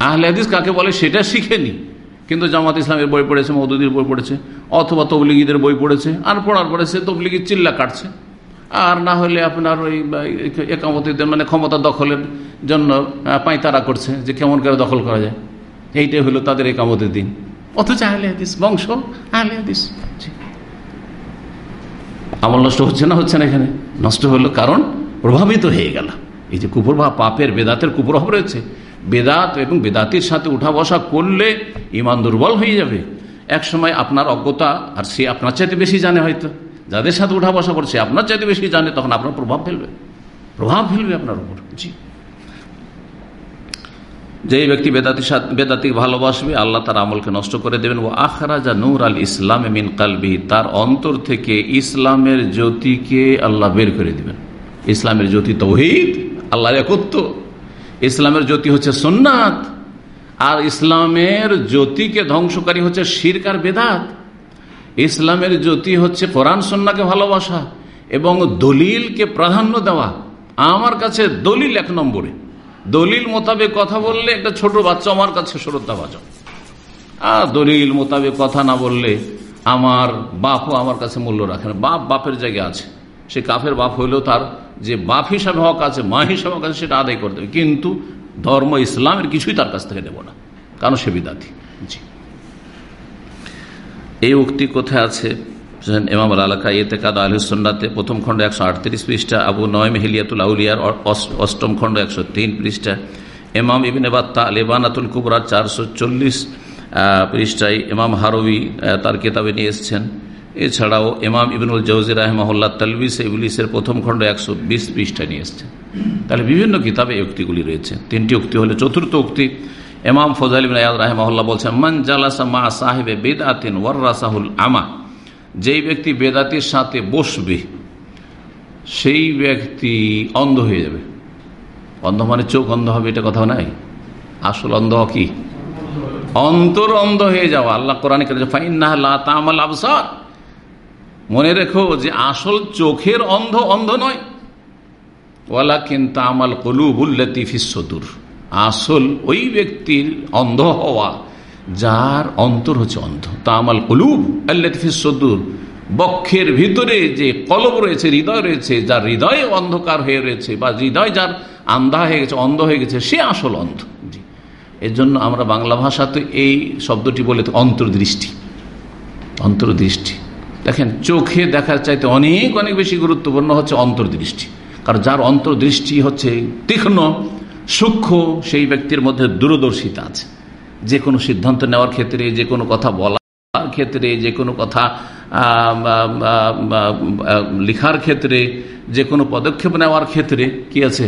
আহলাদিস কাকে বলে সেটা শিখেনি। কিন্তু জামাত ইসলামের বই পড়েছে মৌদুদির বই পড়েছে। অথবা তবলিগীদের বই পড়েছে, আর পড়ার পরে সে তবলিগির চিল্লা কাটছে। আর না হলে আপনার ওই একামতিদের মানে ক্ষমতা দখলের জন্য পাঁয়তারা করছে যে কেমন করে দখল করা যায়। এইটাই হলো তাদের একামতের দিন। অথচ আহলে হাদিস, বংশ, আহলে হাদিস। আমল নষ্ট হচ্ছে না হচ্ছে না এখানে? নষ্ট হলো কারণ প্রভাবিত হয়ে গেল। এই যে কুপ্রভাব, পাপের, বেদাতের কুপ্রভাব রয়েছে। বেদাত এবং বেদাতির সাথে উঠা বসা করলে ইমান দুর্বল হয়ে যাবে। এক সময় আপনার অজ্ঞতা আর সে আপনার চাইতে বেশি জানে হয়তো। যাদের সাথে উঠা বসা করছে আপনার চাইতে বেশি জানে তখন আপনার প্রভাব ফেলবে। প্রভাব ফেলবে আপনার উপর। জি। যে ব্যক্তি বেদাতির সাথে বেদাতি ভালোবাসবে আল্লাহ তার আমলকে নষ্ট করে দেবেন। ও আখরাজা নূর আল ইসলাম মিন কালবি তার অন্তর থেকে ইসলামের জ্যোতিকে আল্লাহ বের করে দিবেন। ইসলামের জ্যোতি তৌহিদ আল্লাহর একত্ব। ইসলামের জ্যোতি হচ্ছে সোননাথ আর ইসলামের জ্যোতিকে ধ্বংসকারী হচ্ছে শিরকার বেদাত। ইসলামের জ্যোতি হচ্ছে কোরআন সন্নাকে ভালোবাসা এবং দলিলকে প্রাধান্য দেওয়া। আমার কাছে দলিল এক নম্বরে। দলিল মোতাবেক কথা বললে একটা ছোট বাচ্চা আমার কাছে শ্রদ্ধা ভাজন আর দলিল মোতাবেক কথা না বললে আমার বাপও আমার কাছে মূল্য রাখে না। বাপ বাপের জায়গায় আছে। সে কাফের বাপ হইলেও তার যে বাপ হিসাবে হক আছে, মা হিসাবে হক আছে, সেটা আদায় করতে হবে কিন্তু ধর্ম ইসলামের কিছুই তার কাছ থেকে নেব না, কারণ সে বিদাতি। জি। এই উক্তি কোথায় আছে? এমাম আলাকা ইয়েতে কাদ আলহসন্নাতে প্রথম খণ্ড একশো আটত্রিশ পৃষ্ঠা, আবু নয় মেহিলিয়াতুল আউলিয়ার অষ্টম খণ্ড একশো তিন পৃষ্ঠা এমাম ইবিন বাত্তা, লেবানাতুল কুবরার চারশো চল্লিশ পৃষ্ঠায় ইমাম হারবি তার কেতাবে নিয়ে এসছেন। এছাড়াও ইমাম ইবিনুল জৌজি রাহমাহুল্লাহ তালবিস ইবলিসের প্রথম খণ্ড একশো বিশ পৃষ্ঠা নিয়ে এসছেন তাহলে বিভিন্ন কিতাবে উক্তিগুলি রয়েছে। তিনটি উক্তি হলে, চতুর্থ উক্তি এমাম ফজাল রাহমাহুল্লাহ বলছেন, মান জালাসা মা সাহেবে বেদ আতিন ওয়ার্রাসাহুল আমা যেই ব্যক্তি বেদাতির সাথে বসবে, সেই ব্যক্তি অন্ধ হয়ে যাবে। অন্ধ মানে চোখ অন্ধ হবে, এটা কথা নাই। আসল অন্ধ কি? অন্তর অন্ধ হয়ে যাওয়া। আল্লাহ কোরআন তামাল আবসার মনে রেখো যে আসল চোখের অন্ধ অন্ধ নয়। ওয়ালা কিন্তু আমাল কলুবুল্লাতিফিসদুর আসল ওই ব্যক্তির অন্ধ হওয়া, যার অন্তর হচ্ছে অন্ধ। তামাল কলুব আল্লাতিফিসদুর বক্ষের ভিতরে যে কলব রয়েছে, হৃদয় রয়েছে, যার হৃদয়ে অন্ধকার হয়ে রয়েছে বা হৃদয় যার আন্ধা হয়ে গেছে, অন্ধ হয়ে গেছে, সে আসল অন্ধ। জি। এর জন্য আমরা বাংলা ভাষাতে এই শব্দটি বলে অন্তর্দৃষ্টি। অন্তর্দৃষ্টি। দেখেন, চোখে দেখার চাইতে অনেক অনেক বেশি গুরুত্বপূর্ণ হচ্ছে অন্তর্দৃষ্টি। কারণ যার অন্তর্দৃষ্টি হচ্ছে তীক্ষ্ণ, সূক্ষ্ম, সেই ব্যক্তির মধ্যে দূরদর্শিতা আছে। যে কোনো সিদ্ধান্ত নেওয়ার ক্ষেত্রে, যে কোনো কথা বলার ক্ষেত্রে, যে কোনো কথা লিখার ক্ষেত্রে, যে কোনো পদক্ষেপ নেওয়ার ক্ষেত্রে কি আছে?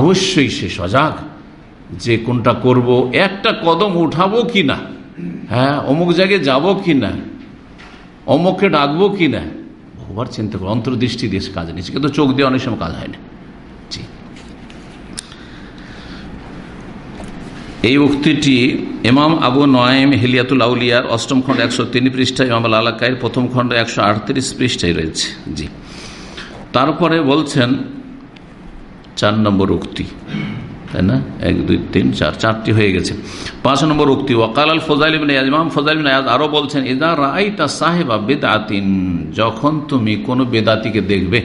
অবশ্যই সে সজাগ। যে কোনটা করব, একটা কদম উঠাবো কি না হ্যাঁ অমুক জায়গায় যাব কি না অমুককে ডাকবো কি না? বহুবার চিন্তা করো অন্তর্দৃষ্টি দিয়ে কাজ নিচ্ছে, কিন্তু চোখ দিয়ে অনেক সময় কাজ হয় না। জি। এই উক্তিটি ইমাম আবু নয়েম হিলিয়াতুল আউলিয়ার অষ্টম খণ্ড একশো তিন পৃষ্ঠায়, ইমাম আলাকায়ের প্রথম খণ্ড একশো আটত্রিশ পৃষ্ঠায় রয়েছে। জি। তারপরে বলছেন চার নম্বর উক্তি। তাই না? এক, দুই, তিন, চার, চারটি হয়ে গেছে। পাঁচ নম্বর উক্তি, ওয়াকাল আল ফজাইল ইমাম ফজাইল আরও বলছেন, ইদা রাইতা সাহেবা বেদাতিন যখন তুমি কোনো বেদাতিকে দেখবে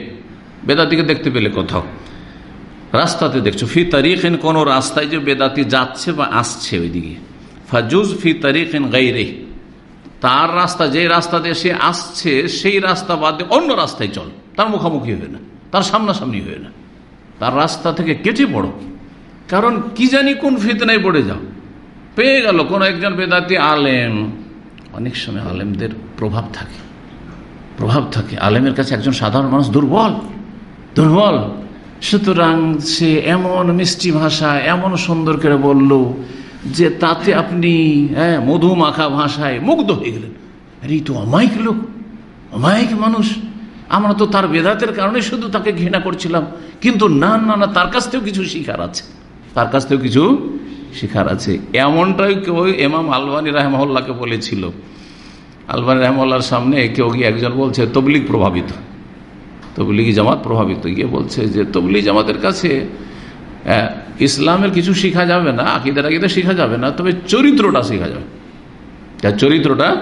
বেদাতিকে দেখতে পেলে কোথাও, রাস্তাতে দেখছ, ফি তারিখেন কোন রাস্তায় যে বেদাতি যাচ্ছে বা আসছে ওইদিকে, ফাজুজ ফি তারিখেন গাইরে তার রাস্তা যে রাস্তাতে সে আসছে, সেই রাস্তা বাদ অন্য রাস্তায় চল, তার মুখোমুখি হয়ে না, তার সামনাসামনি হয়ে না, তার রাস্তা থেকে কেটে পড়ো। কারণ কি জানি কোন ফিতনায় পড়ে যাও। পেয়ে গেল, কোন একজন বেদাতি আলেম। অনেক সময় আলেমদের প্রভাব থাকে। প্রভাব থাকে। আলেমের কাছে একজন সাধারণ মানুষ দুর্বল দুর্বল। সুতরাং সে এমন মিষ্টি ভাষা, এমন সুন্দর করে বলল যে তাতে আপনি হ্যাঁ মধু মাখা ভাষায় মুগ্ধ হয়ে গেলেন। আরে তো অমায়িক লোক, অমায়িক মানুষ। আমরা তো তার বেদাতের কারণে শুধু তাকে ঘৃণা করছিলাম। কিন্তু না না না, তার কাছ থেকেও কিছু শিখার আছে। তার কাছ থেকেও কিছু শিখার আছে। এমনটাই কেউ এমাম আলবানী রাহমহল্লাকে বলেছিল। আলবানী রহমল্লার সামনে কেউ গিয়ে একজন বলছে, তবলিগ প্রভাবিত। তবলিগি জামাত প্রভাবিত। গিয়ে বলছে যে, তবলিগ জামাতের কাছে ইসলামের কিছু শিখা যাবে না, আকিদের আকিদে শিখা যাবে না, তবে চরিত্রটা শেখা যাবে। যার চরিত্রটা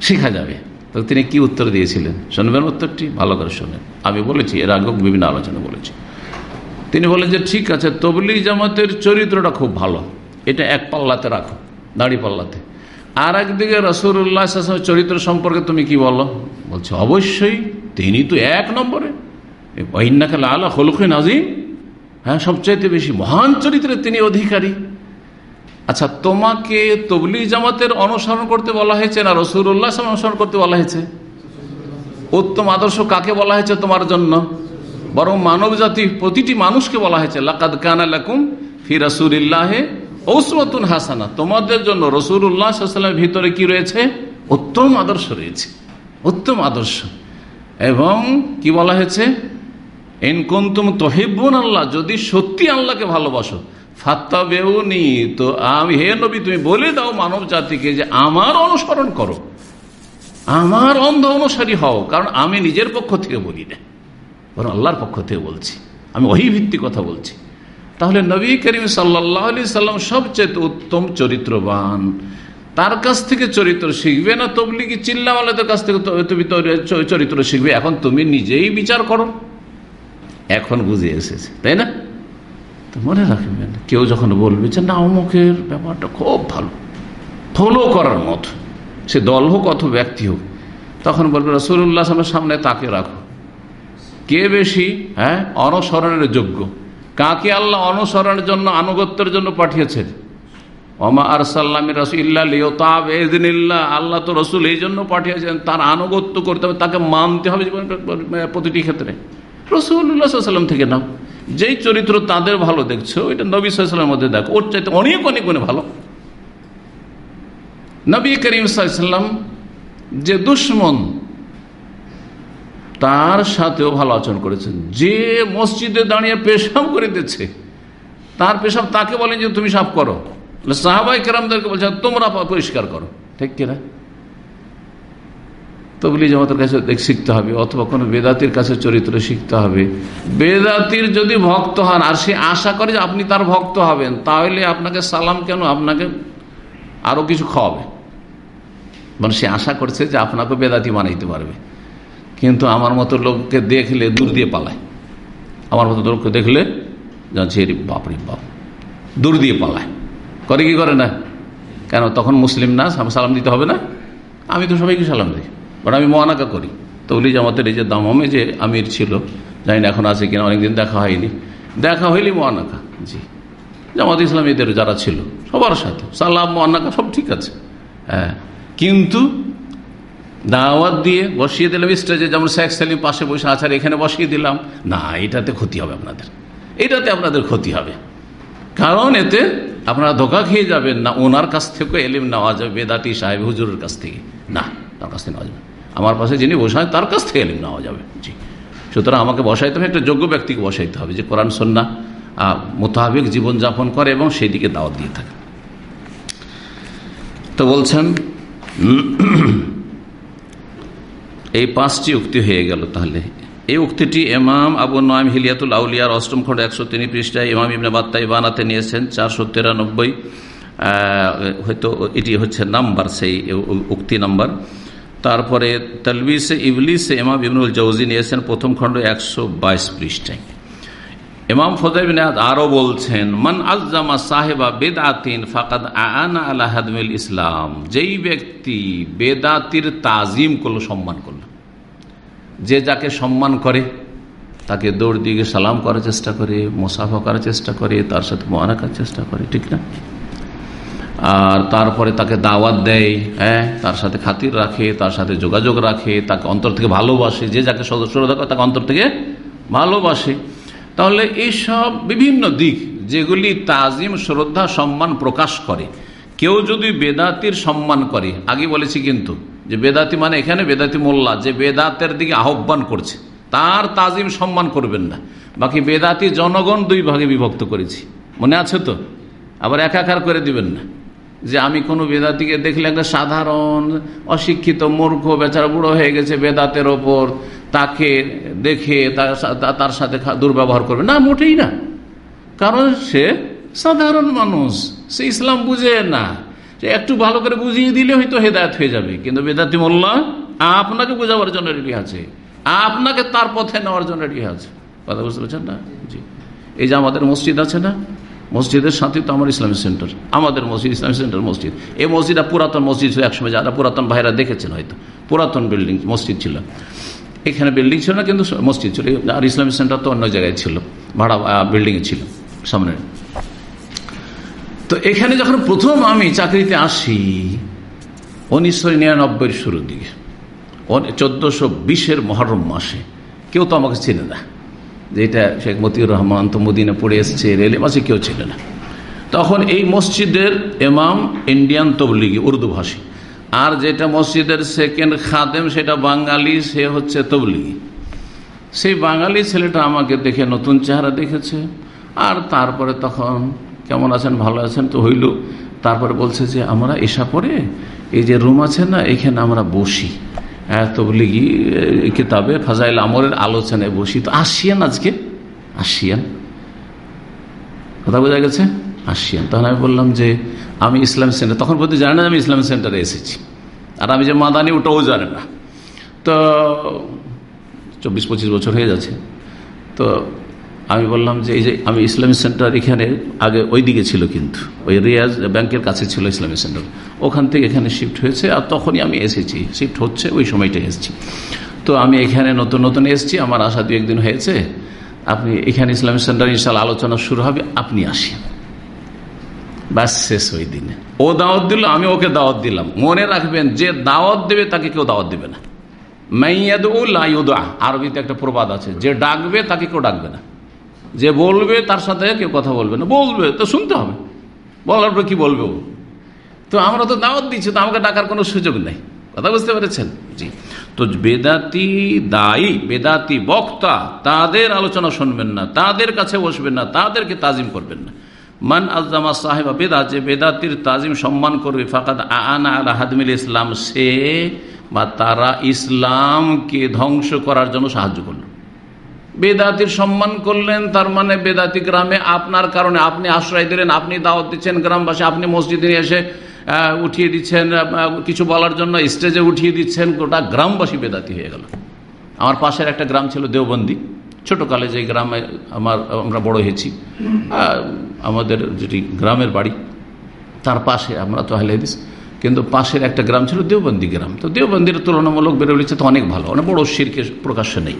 শেখা যাবে। তো তিনি কি উত্তর দিয়েছিলেন? শুনবেন উত্তরটি? ভালো করে শোনেন। আমি বলেছি, এর আগেও বিভিন্ন আলোচনা বলেছি। তিনি বলেন যে ঠিক আছে, তবলিগ জামাতের চরিত্রটা খুব ভালো। এটা এক পাল্লাতে রাখো, দাড়ি পাল্লাতে। আর একদিকে রসুল্লাহ চরিত্র সম্পর্কে তুমি কি বলো? বলছে, অবশ্যই, তিনি তো এক নম্বরে। বহিনাকে আলা হলুকিন আজিম হ্যাঁ সবচাইতে বেশি মহান চরিত্রে তিনি অধিকারী। আচ্ছা তোমাকে তবলি জামাতের অনুসরণ করতে বলা হয়েছে না রসুল্লাহ অনুসরণ করতে বলা হয়েছে? উত্তম আদর্শ কাকে বলা হয়েছে তোমার জন্য? বরং মানব জাতি প্রতিটি মানুষকে বলা হয়েছে, লাকাদ কানা লাকুম ফি রাসুলিল্লাহে ঔসমাতুন হাসানা তোমাদের জন্য রসুল্লাহামের ভিতরে কি রয়েছে? উত্তম আদর্শ রয়েছে। উত্তম আদর্শ। এবং কি বলা হয়েছে? এনকুন্তুম তহিবুন আল্লাহ, যদি সত্যি আল্লাহকে ভালোবাসো ফাত্তা বেউনি তো আমি, হে নবী, তুমি বলে দাও মানব জাতিকে যে আমার অনুসরণ করো। আমার অন্ধ অনুসারী হও, কারণ আমি নিজের পক্ষ থেকে বলি না। বরং আল্লাহর পক্ষ থেকে বলছি। আমি অহিভিত্তিক কথা বলছি। তাহলে নবী করিম সাল্লাহ আলি সাল্লাম সবচেয়ে উত্তম চরিত্রবান। তার কাছ থেকে চরিত্র শিখবে না তবলি তবলিগি চিল্লাওয়ালাদের কাছ থেকে তুমি চরিত্র শিখবে। এখন তুমি নিজেই বিচার করো। এখন বুঝে এসেছে, তাই না? তো মনে রাখবেন, কেউ যখন বলবে যে না, অমুকের ব্যাপারটা খুব ভালো, ফলো করার মতো, সে দল হোক অথবা ব্যক্তি হোক, তখন বলবে রসুল্লাহ সামনে তাকে রাখো। কে বেশি হ্যাঁ? অনুসরণের যোগ্য। কাকে আল্লাহ অনুসরণের জন্য, আনুগত্যের জন্য পাঠিয়েছেন? ওমা আর সাল্লাম রসুল্লাহ আল্লাহ তো রসুল এই জন্য পাঠিয়েছেন, তার আনুগত্য করতে হবে, তাকে মানতে হবে প্রতিটি ক্ষেত্রে। রসুল্লাহাম থেকে নাও। যেই চরিত্র তাদের ভালো দেখছ এটা নবী সাল্লামের মধ্যে দেখো। ওর চাইতে অনেক অনেক অনেক ভালো। নবী করিম সাল্লাম যে দুশ্মন তার সাথেও ভালো আচরণ করেছেন। যে মসজিদে দাঁড়িয়ে পেশাব করে দিচ্ছে তার পেশাব তাকে বলেন যে তুমি সাফ করো। সাহাবাই কেরামদেরকে বলছে, তোমরা পরিষ্কার করো। ঠিক কিনা? তবলি জামাতের কাছে শিখতে হবে, অথবা কোনো বেদাতির কাছে চরিত্র শিখতে হবে। বেদাতির যদি ভক্ত হন, আর সে আশা করে যে আপনি তার ভক্ত হবেন, তাহলে আপনাকে সালাম কেন? আপনাকে আরও কিছু খাওয়াবে। মানে সে আশা করছে যে আপনাকে বেদাতি বানাইতে পারবে। কিন্তু আমার মতো লোককে দেখলে দূর দিয়ে পালায়। আমার মতো লোককে দেখলে জানছি বাপরি বাপ। দূর দিয়ে পালায়। করে কি করে না? কেন, তখন মুসলিম না সালাম দিতে হবে না? আমি তো সবাইকে সালাম দিই। বাট আমি মহানাকা করি। তবলি জামাতের এই যে দামে যে আমির ছিল, জানি না এখন আছে কিনা, অনেকদিন দেখা হয়নি। দেখা হইলি মহানাকা জি। জামাত ইসলামীদের যারা ছিল, সবার সাথে। সালাম মহানাকা সব ঠিক আছে। হ্যাঁ। কিন্তু দাওয়াত দিয়ে বসিয়ে দিলাম স্টেজে, যেমন শেখ সালিম পাশে বসে আছার এখানে বসিয়ে দিলাম। না, এটাতে ক্ষতি হবে আপনাদের। এটাতে আপনাদের ক্ষতি হবে। কারণ এতে আপনারা ধোকা খেয়ে যাবেন না, ওনার কাছ থেকে এলিম নেওয়া যাবে, বেদাতি সাহেব হুজুরের কাছ থেকে। না, তার কাছ থেকে নেওয়া যাবে আমার পাশে যিনি বসায় তার কাছ থেকে এলিম নেওয়া যাবে। জি। সুতরাং আমাকে বসাইতে হবে, একটা যোগ্য ব্যক্তিকে বসাইতে হবে যে কোরআন সন্না মোতাবেক জীবনযাপন করে এবং সেই দিকে দাওয়াত দিয়ে থাকে। তো বলছেন এই পাঁচটি উক্তি হয়ে গেল তাহলে। এই উক্তিটি এমাম আবু নাম হিলিয়াতুল আউলিয়ার অষ্টম খন্ড একশো তিন পৃষ্ঠায় ইমাম ইবনে বাত্তাই বানাতে নিয়েছেন, চারশো তিরানব্বই হয়তো এটি হচ্ছে নাম্বার সেই উক্তি নাম্বার। তারপরে তলবিসে ইবলিসে এমাম ইবনুল জৌজি নিয়েছেন প্রথম খণ্ড একশো বাইশ পৃষ্ঠায়। ইমাম ফজাইবিন আরও বলছেন, মান আজামা সাহেবা বেদাতিন ফাকাদ আনা আলা হাদমিল ইসলাম। যেই ব্যক্তি বেদাতির তাজিম করল, সম্মান করল। যে যাকে সম্মান করে, তাকে দৌড় দিয়ে সালাম করার চেষ্টা করে, মোসাফা করার চেষ্টা করে, তার সাথে মহানা করার চেষ্টা করে, ঠিক না? আর তারপরে তাকে দাওয়াত দেয় হ্যাঁ তার সাথে খাতির রাখে, তার সাথে যোগাযোগ রাখে, তাকে অন্তর থেকে ভালোবাসে, যে যাকে সদস্য তাকে অন্তর থেকে ভালোবাসে। তাহলে এইসব বিভিন্ন দিক যেগুলি তাজিম, শ্রদ্ধা, সম্মান প্রকাশ করে, কেউ যদি বেদাতির সম্মান করে, আগে বলেছি কিন্তু, যে বেদাতি মানে এখানে বেদাতি মোল্লা, যে বেদাতের দিকে আহ্বান করছে, তার তাজিম সম্মান করবেন না। বাকি বেদাতি জনগণ দুই ভাগে বিভক্ত করেছি। মনে আছে তো? আবার একাকার করে দিবেন না। যে আমি কোনো বেদাতিকে দেখলে একটা সাধারণ, অশিক্ষিত, মূর্খ, বেচারা বুড়ো হয়ে গেছে বেদাতের ওপর তাকে দেখে তার সাথে দুর্ব্যবহার করবে। না, মোটেই না। কারণ সে সাধারণ মানুষ। সে ইসলাম বুঝে না। সে একটু ভালো করে বুঝিয়ে দিলে হয়তো হেদায়ত হয়ে যাবে। কিন্তু বেদাতি মোল্লা, আপনাকে বোঝাবার জন্য রেডি আছে। আপনাকে তার পথে নেওয়ার জন্য রেডি আছে। কথা বুঝতে পারছেন না? জি। এই যে আমাদের মসজিদ আছে না? মসজিদের সাথে তো আমার ইসলামিক সেন্টার। আমাদের মসজিদ ইসলামিক সেন্টার মসজিদ। এই মসজিদটা পুরাতন মসজিদ ছিল একসময়, যারা পুরাতন ভাইরা দেখেছেন হয়তো। পুরাতন বিল্ডিং, মসজিদ ছিল। এখানে বিল্ডিং ছিল না, কিন্তু মসজিদ ছিল। আর ইসলামিক সেন্টার তো অন্য জায়গায় ছিল। ভাড়া বিল্ডিংয়ে ছিল, সামনে। তো এখানে যখন প্রথম আমি চাকরিতে আসি, উনিশশো নিরানব্বইয়ের শুরুর দিকে চোদ্দশো বিশের মহরম মাসে, কেউ তো আমাকে চিনে না। যেটা শেখ মতিউর রহমান তো পড়ে এসছে, রেলে মাসে কেউ ছিল না। তখন এই মসজিদের এমাম ইন্ডিয়ান তবলিগি, উর্দু ভাষী আর যেটা মসজিদের সেকেন্ড খাদেম, সেটা বাঙালি, সে হচ্ছে তবলি। সেই বাঙালি ছেলেটা আমাকে দেখে নতুন চেহারা দেখেছে। আর তারপরে তখন, কেমন আছেন? ভালো আছেন? তো হইল। তারপরে বলছে যে, আমরা এসা পরে এই যে রুম আছে না, এখানে আমরা বসি। তবলি তবলিগি কিতাবে ফাজাইল আমরের আলোচনায় বসি। তো আসিয়ান আজকে, আসিয়ান। কথা বোঝা গেছে? আসিয়ান। তখন আমি বললাম যে, আমি ইসলাম সেন্টার তখন বলতে জানি না আমি ইসলাম সেন্টারে এসেছি। আর আমি যে মাদানি, ওটাও জানে না। তো চব্বিশ পঁচিশ বছর হয়ে যাচ্ছে। তো আমি বললাম যে, এই যে আমি ইসলামিক সেন্টার এখানে আগে ওই দিকে ছিল কিন্তু। ওই রিয়াজ ব্যাংকের কাছে ছিল ইসলামিক সেন্টার। ওখান থেকে এখানে শিফট হয়েছে আর তখনই আমি এসেছি। শিফট হচ্ছে, ওই সময়টা এসেছি। তো আমি এখানে নতুন নতুন এসেছি। আমার আশা দু একদিন হয়েছে। আপনি এখানে ইসলামিক সেন্টার ইনশাল আলোচনা শুরু হবে। আপনি আসেন। ব্যাস, শেষ ওই দিনে। ও দাওয়াত দিল, আমি ওকে দাওয়াত দিলাম। মনে রাখবেন, যে দাওয়াত দেবে, তাকে কেউ দাওয়াত দেবে না। মাইয়াদ ও লাইদা আরবিতে একটা প্রবাদ আছে, যে ডাকবে, তাকে কেউ ডাকবে না। যে বলবে, তার সাথে কেউ কথা বলবে না। বলবে, তো শুনতে হবে। বলার পর কি বলবে ও? তো আমরা তো দাওয়াত দিচ্ছি, তো আমাকে ডাকার কোনো সুযোগ নেই। কথা বুঝতে পেরেছেন? জি। তো বেদাতি দায়ী, বেদাতি বক্তা, তাদের আলোচনা শুনবেন না, তাদের কাছে বসবেন না, তাদেরকে তাজিম করবেন না। মান আজামা সাহেবা বেদা, যে বেদাতির তাজিম সম্মান করবে, ফাকাদ আনা আলা হাদমিল ইসলাম, সে বা তারা ইসলামকে ধ্বংস করার জন্য সাহায্য করল। বেদাতির সম্মান করলেন, তার মানে বেদাতি গ্রামে আপনার কারণে আপনি আশ্রয় দিলেন, আপনি দাওয়াত দিচ্ছেন গ্রামবাসী, আপনি মসজিদে এসে উঠিয়ে দিচ্ছেন কিছু বলার জন্য স্টেজে উঠিয়ে দিচ্ছেন, গোটা গ্রামবাসী বেদাতি হয়ে গেল। আমার পাশের একটা গ্রাম ছিল দেওবন্দি, ছোটোকালে যে গ্রামে আমার, আমরা বড় হয়েছি। আমাদের যেটি গ্রামের বাড়ি, তার পাশে আমরা তো হাইলাইদিস কিন্তু পাশের একটা গ্রাম ছিল দেওবন্দি গ্রাম। তো দেওবন্দির তুলনামূলক বেরোলিছে তো অনেক ভালো, অনেক বড় শিরকে প্রকাশ্য নেই।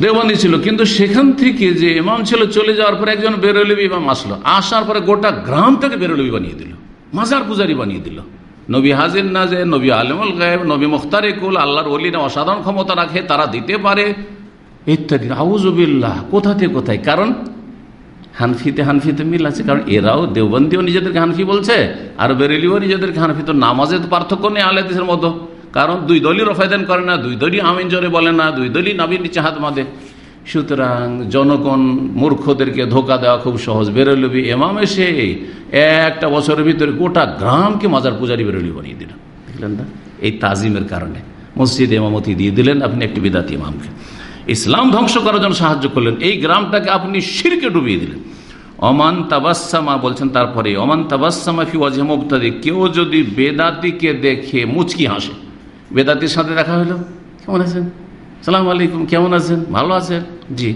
দেওবন্দি ছিল, কিন্তু সেখান থেকে যে ইমাম ছিল, চলে যাওয়ার পরে একজন বেরোলিবি ইমাম আসলো। আসার পরে গোটা গ্রাম থেকে বেরোলিবি বানিয়ে দিল, মাজার পূজারি বানিয়ে দিল। নবী হাজির না যে, নবী আলমুল গায়েব, নবী মুখতারে কুল, আল্লাহর অলিরা অসাধারণ ক্ষমতা রাখে, তারা দিতে পারে, ইত্যাদি। আউজবিল্লাহ কোথাতে কোথায়? কারণ হানফিতে হানফিতে মিল আছে, কারণ এরাও দেওবন্দিও নিজেদেরকে হানফি বলছে, আর বেরেলিও নিজেদেরকে হানফি। তো নামাজের পার্থক্য নেই আলেদিসের মতো কারণ দুই দলই রফায়দান করে না, দুই দলই আমিন জোরে বলে না, দুই দলই নাবির নিচে হাত বাঁধে। সুতরাং জনগণ মূর্খদেরকে ধোকা দেওয়া খুব সহজ। বেরোলবি এমাম এসে একটা বছরের ভিতরে গোটা গ্রামকে মাজার পূজারি বেরোলি বানিয়ে দিল দেখলেন না? এই তাজিমের কারণে। মসজিদ এমামতি দিয়ে দিলেন, আপনি একটি বিদাতি ইমামকে। ইসলাম ধ্বংস করার জন্য সাহায্য করলেন। এই গ্রামটাকে আপনি শিরকে ডুবিয়ে দিলেন। অমান তাবাসামা বলছেন, তারপরে অমান তাবাসামা ফি ওয়াজে মুক্তাদি কেউ যদি বেদাতিকে দেখে মুচকি হাসে, বেদাতির সাথে দেখা হলো? কেমন আছেন? সালাম আলাইকুম, কেমন আছেন? ভালো আছেন? জি।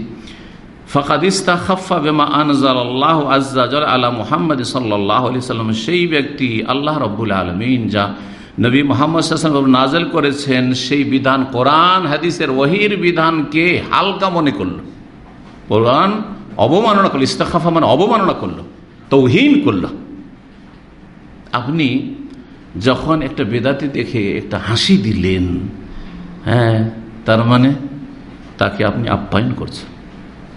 ফকাদিস্তা খাফা বেমা আনজাল আল্লাহ আজ্জাজল আলা মুহাম্মদ সাল্লাহ সাল্লাম সেই ব্যক্তি আল্লাহ রব্বুল আলমিন যা নবী মোহাম্মদ নাজেল করেছেন সেই বিধান কোরআন, হাদিসের ওহির বিধানকে হালকা মনে করল। কোরআন অবমাননা করল ইস্তাখাফা মানে অবমাননা করল, তৌহীন করল। আপনি যখন একটা বেদাতি দেখে একটা হাসি দিলেন হ্যাঁ তার মানে তাকে আপনি আপ্যায়ন করছেন,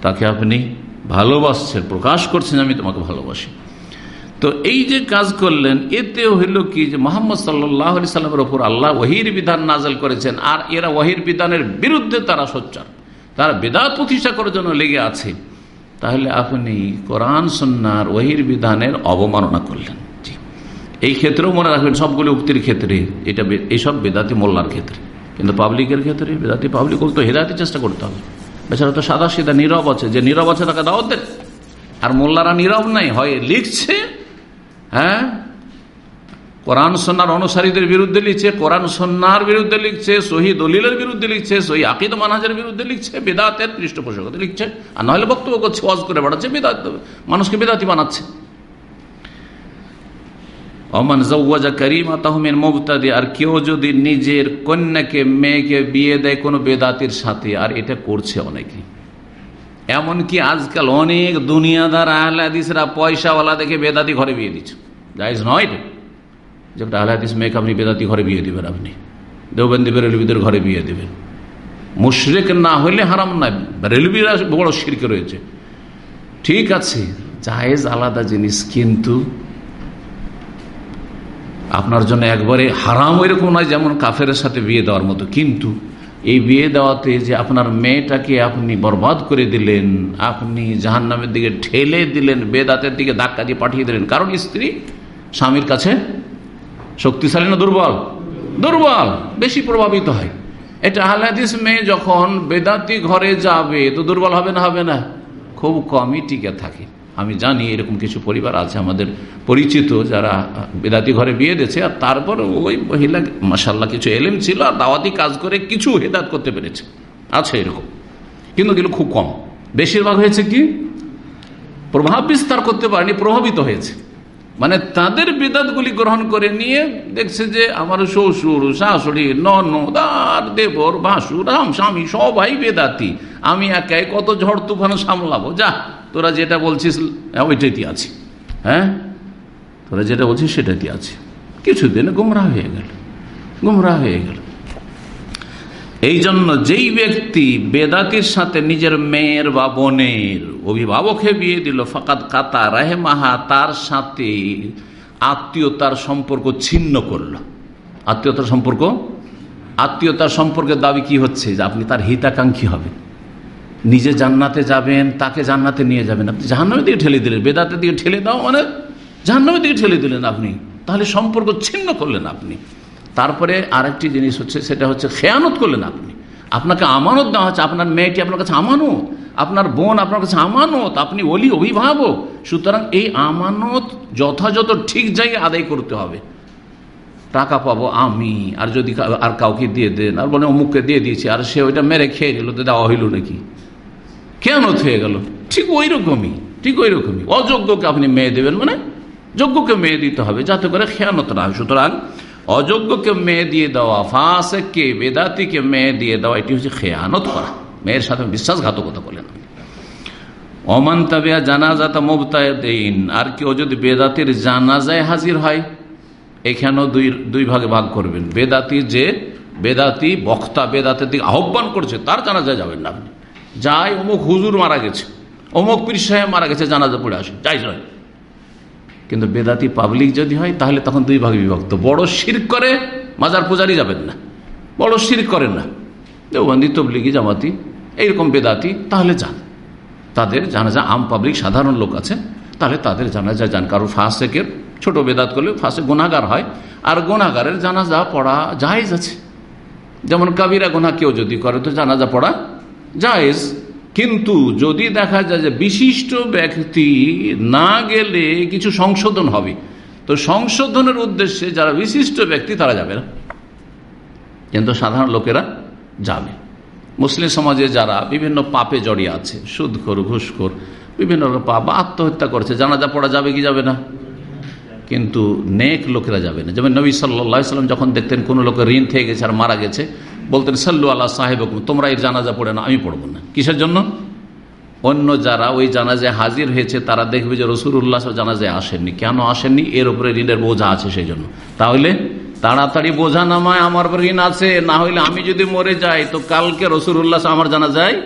তাকে আপনি ভালোবাসছেন, প্রকাশ করছেন, আমি তোমাকে ভালোবাসি। তো এই যে কাজ করলেন এতে হইল কি যে মোহাম্মদ সাল্লাহ আলি সাল্লামের ওপর আল্লাহ ওহির বিধান নাজল করেছেন, আর এরা ওহির বিধানের বিরুদ্ধে তারা সোচ্চার। তারা বেদাত প্রতিষ্ঠা করার জন্য লেগে আছে। তাহলে আপনি কোরআন সন্ন্যার ওহির বিধানের অবমাননা করলেন। এই ক্ষেত্রেও মনে রাখবেন সবগুলো উক্তির ক্ষেত্রে, এটা এইসব বেদাতি মোল্লার ক্ষেত্রে। কিন্তু পাবলিকের ক্ষেত্রে, বেদাতি পাবলিক তো হেদায়তি চেষ্টা করতে হবে। বেচারা তো সাদা সিধা নীরব আছে। যে নীরব আছে তাকে দাওয়াত দেন। আর মোল্লারা নীরব নাই, হয় লিখছে হ্যাঁ? কোরআন সন্ন্যার অনুসারীদের বিরুদ্ধে লিখছে, কোরআন সন্ন্যার বিরুদ্ধে লিখছে, সহি দলিলের বিরুদ্ধে লিখছে, সহি আকিদ মানহাজের বিরুদ্ধে লিখছে, বেদাতের পৃষ্ঠপোষকতা লিখছে। আর নাহলে বক্তব্য করছে, ওয়াজ করে বেড়াচ্ছে, বেদাত, মানুষকে বেদাতি বানাচ্ছে। অমান জৌওয়াজা করিম তাহমের মুবতাদি, আর কেউ যদি নিজের কন্যাকে, মেয়েকে বিয়ে দেয় কোনো বেদাতির সাথে, আর এটা করছে অনেকে। এমনকি আজকাল অনেক দুনিয়াদার আহলাদিসরা পয়সাওয়ালা দেখে বেদাতি ঘরে বিয়ে দিচ্ছে। জায়জ নয় এটা যে একটা আহলাদিস মেয়েকে আপনি বেদাতি ঘরে বিয়ে দেবেন আপনি দেওবন্দি বেরেলবিদের ঘরে বিয়ে দেবেন মুশরেক না হইলে হারাম নয় রেলবিরা বড় শিরকে রয়েছে ঠিক আছে জায়েজ আলাদা জিনিস কিন্তু আপনার জন্য একবারে হারাম এরকম নয় যেমন কাফের সাথে বিয়ে দেওয়ার মতো কিন্তু এই বিয়ে দেওয়াতে যে আপনার মেয়েটাকে আপনি বরবাদ করে দিলেন আপনি জাহান্নামের দিকে ঠেলে দিলেন বেদাতের দিকে ধাক্কা দিয়ে পাঠিয়ে দিলেন কারণ স্ত্রী স্বামীর কাছে শক্তিশালী না দুর্বল? দুর্বল। বেশি প্রভাবিত হয়। এটা আহলাদিস মেয়ে যখন বেদাতি ঘরে যাবে, তো দুর্বল হবে না হবে না? খুব কমই টিকে থাকে। আমি জানি এরকম কিছু পরিবার আছে, আমাদের পরিচিত, যারা বেদাতি ঘরে বিয়ে দিয়েছে, আর তারপর ওই মহিলা মাসাল্লাহ কিছু এলেম ছিল, আর দাওয়াতি কাজ করে কিছু হেদাত করতে পেরেছে। আছে এরকম। কিন্তু এগুলো খুব কম। বেশিরভাগ হয়েছে কি? প্রভাব বিস্তার করতে পারেনি, প্রভাবিত হয়েছে। মানে তাদের বেদাতগুলি গ্রহণ করে নিয়ে দেখছে যে আমার শ্বশুর, শাশুড়ি ননদার দেবর, ভাসুর, রাম, স্বামী সবাই বেদাতি। আমি একাই কত ঝড় তুফান সামলাবো? যা, তোরা যেটা বলছিস ওইটাইতে আছি। হ্যাঁ? তোরা যেটা বলছিস সেটাতে আছে। কিছুদিনে গুমরা হয়ে গেল। গুমরা হয়ে গেল। এই জন্য যেই ব্যক্তি বেদাতির সাথে নিজের মেয়ের বা বোনের অভিভাবককে বিয়ে দিল ফাকাত কাতা রাহেমাহা, তার সাথে আত্মীয়তার সম্পর্ক ছিন্ন করল। আত্মীয়তার সম্পর্ক? আত্মীয়তার সম্পর্কের দাবি কি হচ্ছে? যে আপনি তার হিতাকাঙ্ক্ষী হবেন। নিজে জান্নাতে যাবেন, তাকে জান্নাতে নিয়ে যাবেন। আপনি জাহান্নামের দিকে ঠেলে দিলেন, বেদাতের দিকে ঠেলে দাও মানে জাহান্নামের দিকে ঠেলে দিলেন আপনি। তাহলে সম্পর্ক ছিন্ন করলেন আপনি। তারপরে আরেকটি জিনিস হচ্ছে, সেটা হচ্ছে খেয়ানত করলেন আপনি। আপনাকে আমানত দেওয়া হচ্ছে, আপনার মেয়েটি আপনার কাছে আমানত, আপনার বোন আপনার কাছে আমানত, আপনি অলি অভিভাবক। সুতরাং এই আমানত যথাযথ ঠিক জায়গায় আদায় করতে হবে। টাকা পাবো আমি, আর যদি আর কাউকে দিয়ে দেন, আর বলে অমুককে দিয়ে দিয়েছি, আর সে ওইটা মেরে খেয়ে নিল তো দেওয়া হইল নাকি? কেন হয়ে গেল। ঠিক ওই রকমই, ঠিক ওই রকমই। অযোগ্যকে আপনি মেয়ে দেবেন মানে যোগ্যকে মেয়ে দিতে হবে, যাতে করে খেয়ানত না হয়। সুতরাং অযোগ্যকে মেয়ে দিয়ে দেওয়া ফাঁসকে বেদাতিকে মেয়ে দিয়ে দেওয়া, এটি হচ্ছে খেয়ানত করা। মেয়ের সাথে বিশ্বাসঘাতকতা বলেন অমান তাবিয়া জানাজাতা মুবতায়দিন আর কেউ যদি বেদাতির জানাজায় হাজির হয়, এখানেও দুই দুই ভাগে ভাগ করবেন। বেদাতি যে, বেদাতি বক্তা বেদাতের দিকে আহ্বান করছে, তার জানাজায় যাবেন না আপনি। যাই, অমুক হুজুর মারা গেছে, অমুক পীর সাহেব মারা গেছে, জানাজা পড়ে আসে যাই নয় কিন্তু বেদাতি পাবলিক যদি হয়, তাহলে তখন দুই ভাগে বিভক্ত। বড় শির করে, মাজার পূজারি যাবেন না। বড় শির করেন না। দেওবন্দি, তবলিগি, জামাতি, এইরকম বেদাতি, তাহলে যান। তাদের জানাজা আম পাবলিক সাধারণ লোক আছে, তাহলে তাদের জানাজা যান। কারও ফাঁসেকের, ছোট বেদাত করলে ফাঁসে গুণাগার হয়, আর গুণাগারের জানাজা পড়া জাহেজ আছে। যেমন কাবিরা গোনা কেউ যদি করে, তো জানাজা পড়া জায়েজ। কিন্তু যদি দেখা যায় যে বিশিষ্ট ব্যক্তি না গেলে কিছু সংশোধন হবে, তো সংশোধনের উদ্দেশ্যে যারা বিশিষ্ট ব্যক্তি, তারা যাবে না। কিন্তু সাধারণ লোকেরা যাবে। মুসলিম সমাজে যারা বিভিন্ন পাপে জড়িয়ে আছে, সুদখোর, ঘুষখোর, বিভিন্ন পাপ বা আত্মহত্যা করছে, জানাজা পড়া যাবে কি যাবে না? কিন্তু নেক লোকেরা যাবে না। যেমন নবী সাল্লা সাল্লাম যখন দেখতেন কোনো লোকের ঋণ থেকে গেছে আর মারা গেছে বলতেন, সাল্লু আল্লাহ সাহেব তোমরা এই জানাজা পড়ে না আমি পড়ব না। কিসের জন্য? অন্য যারা ওই জানাজে হাজির হয়েছে, তারা দেখবে যে রসুল্লাহ জানাজে আসেননি। কেন আসেননি? এর উপরে ঋণের বোঝা আছে সেই জন্য তাহলে তাড়াতাড়ি বোঝা নামায়, আমার ঋণ আছে, না হইলে আমি যদি মরে যাই, তো কালকে রসুল্লাহ আমার জানা যায়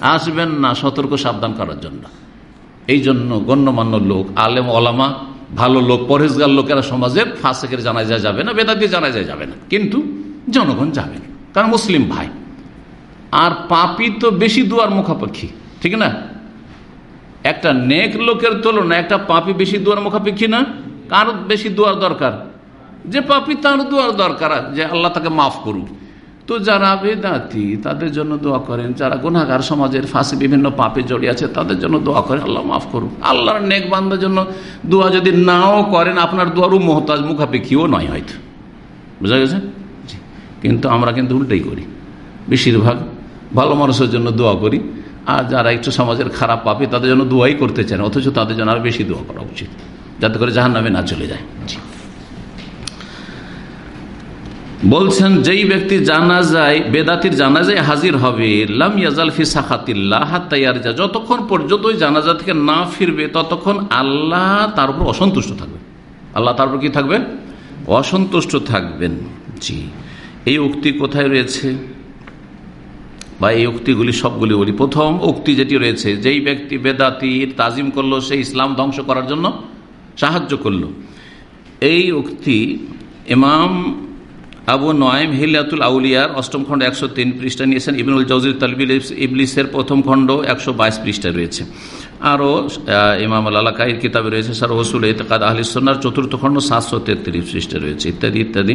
আসবেন না। সতর্ক সাবধান করার জন্য। এই জন্য গণ্যমান্য লোক, আলেম, ওলামা, ভালো লোক পরেজগার লোকেরা সমাজের ফাঁসেকের জানা যায় যাবে না বেদাতি জানা যায় যাবে না। কিন্তু জনগণ যাবে না। কারণ মুসলিম ভাই। আর পাপি তো বেশি দুয়ার মুখাপেক্ষী, ঠিক না? একটা নেক লোকের তুলনা একটা পাপি বেশি দুয়ার মুখাপেক্ষী না? কার বেশি দুয়ার দরকার? যে পাপি তার দুয়ার দরকার, যে আল্লাহ তাকে মাফ করুক। তো যারা বেদাতি, তাদের জন্য দোয়া করেন। যারা গুনাগার সমাজের ফাঁসে বিভিন্ন পাপে জড়িয়ে আছে, তাদের জন্য দোয়া করেন আল্লাহ মাফ করুক। আল্লাহর নেক বান্ধার জন্য দোয়া যদি নাও করেন, আপনার দোয়ারও মোহতাজ, মুখাপেক্ষীও নয় হয়তো। বুঝা গেছে? কিন্তু আমরা কিন্তু উল্টাই করি। বেশিরভাগ ভালো মানুষের জন্য দোয়া করি, আর যারা একটু সমাজের খারাপ পাপে তাদের জন্য দোয়াই করতে চান, অথচ তাদের জন্য আরও বেশি দোয়া করা উচিত, যাতে করে জাহান নামে না চলে যায়। বলছেন, যেই ব্যক্তি জানা যায় বেদাতির জানাজায় হাজির হবে ফি যতক্ষণ পর্যন্ত জানাজা থেকে না ফিরবে, ততক্ষণ আল্লাহ তার উপর অসন্তুষ্ট থাকবে আল্লাহ তার উপর কি থাকবেন? অসন্তুষ্ট থাকবেন। জি। এই উক্তি কোথায় রয়েছে? বা এই উক্তিগুলি সবগুলি বলি। প্রথম উক্তি যেটি রয়েছে, যেই ব্যক্তি বেদাতির তাজিম করল, সে ইসলাম ধ্বংস করার জন্য সাহায্য করল। এই উক্তি ইমাম আবু নয়ম হিলিয়াতুল আউলিয়ার অষ্টম খণ্ড একশো তিন পৃষ্ঠা নিয়েছেন। ইবনুল জজির তালবিল ইবলিসের প্রথম খণ্ড একশো বাইশ পৃষ্ঠা রয়েছে। আরও ইমাম আল্লাকাইর কিতাবে রয়েছে স্যার হসুল ইতকাদ আহলিসোনার চতুর্থ খণ্ড সাতশো তেত্রিশ পৃষ্ঠা রয়েছে। ইত্যাদি ইত্যাদি।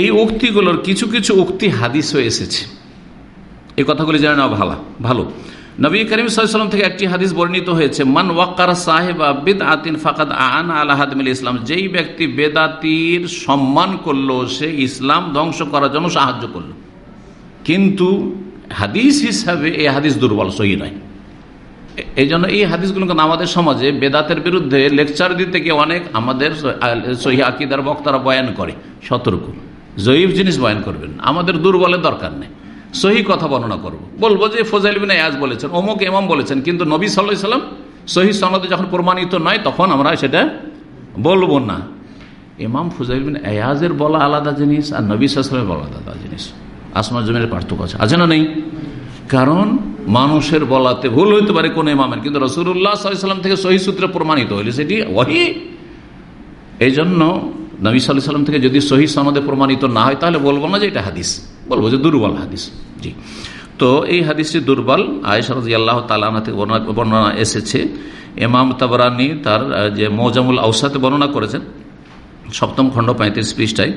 এই উক্তিগুলোর কিছু কিছু উক্তি হাদিসও এসেছে। এই কথাগুলি জেনে নেওয়া ভালো ভালো। নবী করিম সাল্লাম থেকে একটি হাদিস বর্ণিত হয়েছে, মান ওয়াক্কার সাহেব বেদ আতিন ফাকাদ আন আলাহাদমিল ইসলাম যেই ব্যক্তি বেদাতির সম্মান করল, সে ইসলাম ধ্বংস করার জন্য সাহায্য করল। কিন্তু হাদিস হিসাবে এই হাদিস দুর্বল, সহি নয়। এই জন্য এই হাদিসগুলোকে আমাদের সমাজে বেদাতের বিরুদ্ধে লেকচার দিতে গিয়ে অনেক আমাদের সহি আকিদার বক্তারা বয়ান করে, সতর্ক। জয়ীফ জিনিস বয়ান করবেন আমাদের দুর্বলের দরকার নেই। সহি কথা বর্ণনা করব। বলব যে ফজাইল বিন আয়াজ বলেছেন, অমুক এমাম বলেছেন, কিন্তু নবী সাল্লাহ সাল্লাম সহি সনদে যখন প্রমাণিত নয়, তখন আমরা সেটা বলব না। ইমাম ফুজাইল বিন আয়াজের বলা আলাদা জিনিস আর নবী সাল্লামের বলা আলাদা জিনিস। আসমা জমির পার্থক্য আছে। আছে না নেই? কারণ মানুষের বলাতে ভুল হইতে পারে কোন ইমামের, কিন্তু রসুল্লাহ সাল্লাম থেকে সহি সূত্রে প্রমাণিত হইলে সেটি ওহি এই জন্য নবী সাল্লাহ সাল্লাম থেকে যদি সহি সনদে প্রমাণিত না হয়, তাহলে বলব না যে এটা হাদিস। বলব যে দুর্বল হাদিস। জি। তো এই হাদিসটি দুর্বল। আয়সারদি আল্লাহ তালা থেকে বর্ণনা এসেছে। এমাম তাবরানি তার যে মৌজামুল আউসাতে বর্ণনা করেছেন, সপ্তম খণ্ড পঁয়ত্রিশ পৃষ্ঠায়।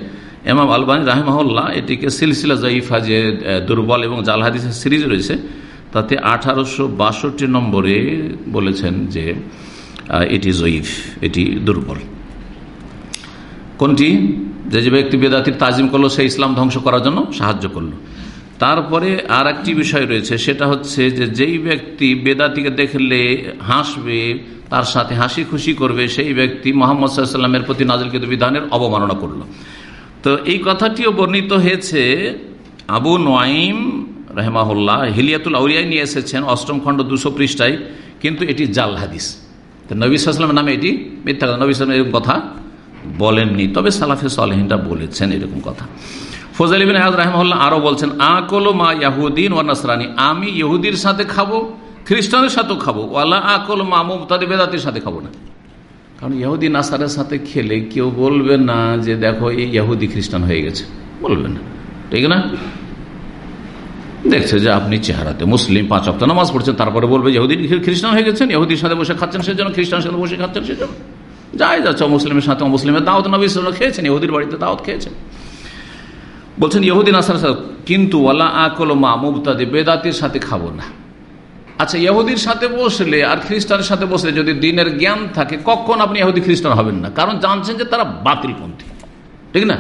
এমাম আলবানী রাহেমাহুল্লাহ এটিকে সিলসিলা জয়ীফা যে দুর্বল এবং জাল হাদিসের সিরিজ রয়েছে, তাতে আঠারোশো বাষট্টি নম্বরে বলেছেন যে এটি জয়ীফ, এটি দুর্বল। কোনটি? যে যে ব্যক্তি বেদাতির তাজিম করল, সে ইসলাম ধ্বংস করার জন্য সাহায্য করল। তারপরে আর একটি বিষয় রয়েছে, সেটা হচ্ছে যে যেই ব্যক্তি বেদাতিকে দেখলে হাসবে, তার সাথে হাসি খুশি করবে, সেই ব্যক্তি মোহাম্মদ সাল্লামের প্রতি নাজলকৃত বিধানের অবমাননা করল। তো এই কথাটিও বর্ণিত হয়েছে, আবু নোয়াইম রহমাহুল্লাহ হিলিয়াতুল আউরিয়ায় নিয়ে এসেছেন, অষ্টম খণ্ড দুশো পৃষ্ঠায়, কিন্তু এটি জাল হাদিস। তো নবী সাল্লামের নামে এটি মিথ্যা নবী সালাম এরকম কথা বলেননি। তবে সালাফে সালেহিনরা বলেছেন এরকম কথা। ফজল ইবিন হাজ রাহমল্লা আরও বলছেন, আকলো মা ইয়াহুদ্দিন ও নাসরানি, আমি ইহুদির সাথে খাব, খ্রিস্টানের সাথেও খাব। ওয়ালা আকল মা মুমতাদি বেদাতির সাথে খাব না। কারণ ইহুদি নাসারের সাথে খেলে কেউ বলবে না যে, দেখো, এই ইহুদি খ্রিস্টান হয়ে গেছে। বলবে না। ঠিক না? দেখছে যে আপনি চেহারাতে মুসলিম, পাঁচ অক্ট নামাজ পড়ছেন, তারপরে বলবে ইহুদি খ্রিস্টান হয়ে গেছেন, ইহুদির সাথে বসে খাচ্ছেন সেজন্য, খ্রিস্টানের সাথে বসে খাচ্ছেন সেজন্য। যাই যাচ্ছে মুসলিমের সাথে মুসলিমের দাওয়াত নবী খেয়েছেন, ইহুদির বাড়িতে দাওয়াত খেয়েছেন। বলছেন ইহুদিন আসার কিন্তু ওয়ালা আকল মা মুবতাদি, বেদাতির সাথে খাব না। আচ্ছা ইহুদির সাথে বসলে আর খ্রিস্টানের সাথে বসলে যদি দিনের জ্ঞান থাকে, কখন আপনি ইহুদি খ্রিস্টান হবেন না? কারণ জানছেন যে তারা বাতিলপন্থী। ঠিক না?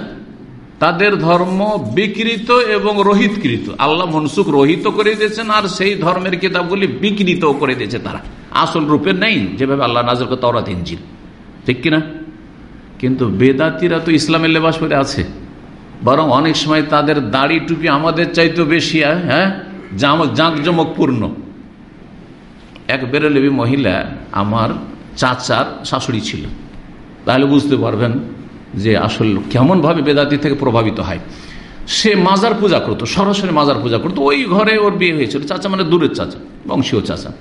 তাদের ধর্ম বিকৃত এবং রোহিতকৃত। আল্লাহ মনসুখ রোহিত করে দিয়েছেন, আর সেই ধর্মের কিতাবগুলি বিকৃত করে দিয়েছে তারা। আসল রূপে নেই, যেভাবে আল্লাহ নাজর তওরাত ইঞ্জিল ঠিক কিনা? কিন্তু বেদাতিরা তো ইসলামের লেবাস পরে আছে। বরং অনেক সময় তাদের দাড়ি টুপি আমাদের চাইতে বেশি হ্যাঁ? জাঁকজমকপূর্ণ। এক বেরোলেবি মহিলা আমার চাচার শাশুড়ি ছিল। তাহলে বুঝতে পারবেন যে আসল কেমনভাবে বেদাতি থেকে প্রভাবিত হয়। সে মাজার পূজা করতো, সরাসরি মাজার পূজা করতো। ওই ঘরে ওর বিয়ে হয়েছিল। চাচা মানে দূরের চাচা, বংশীয় চাচা।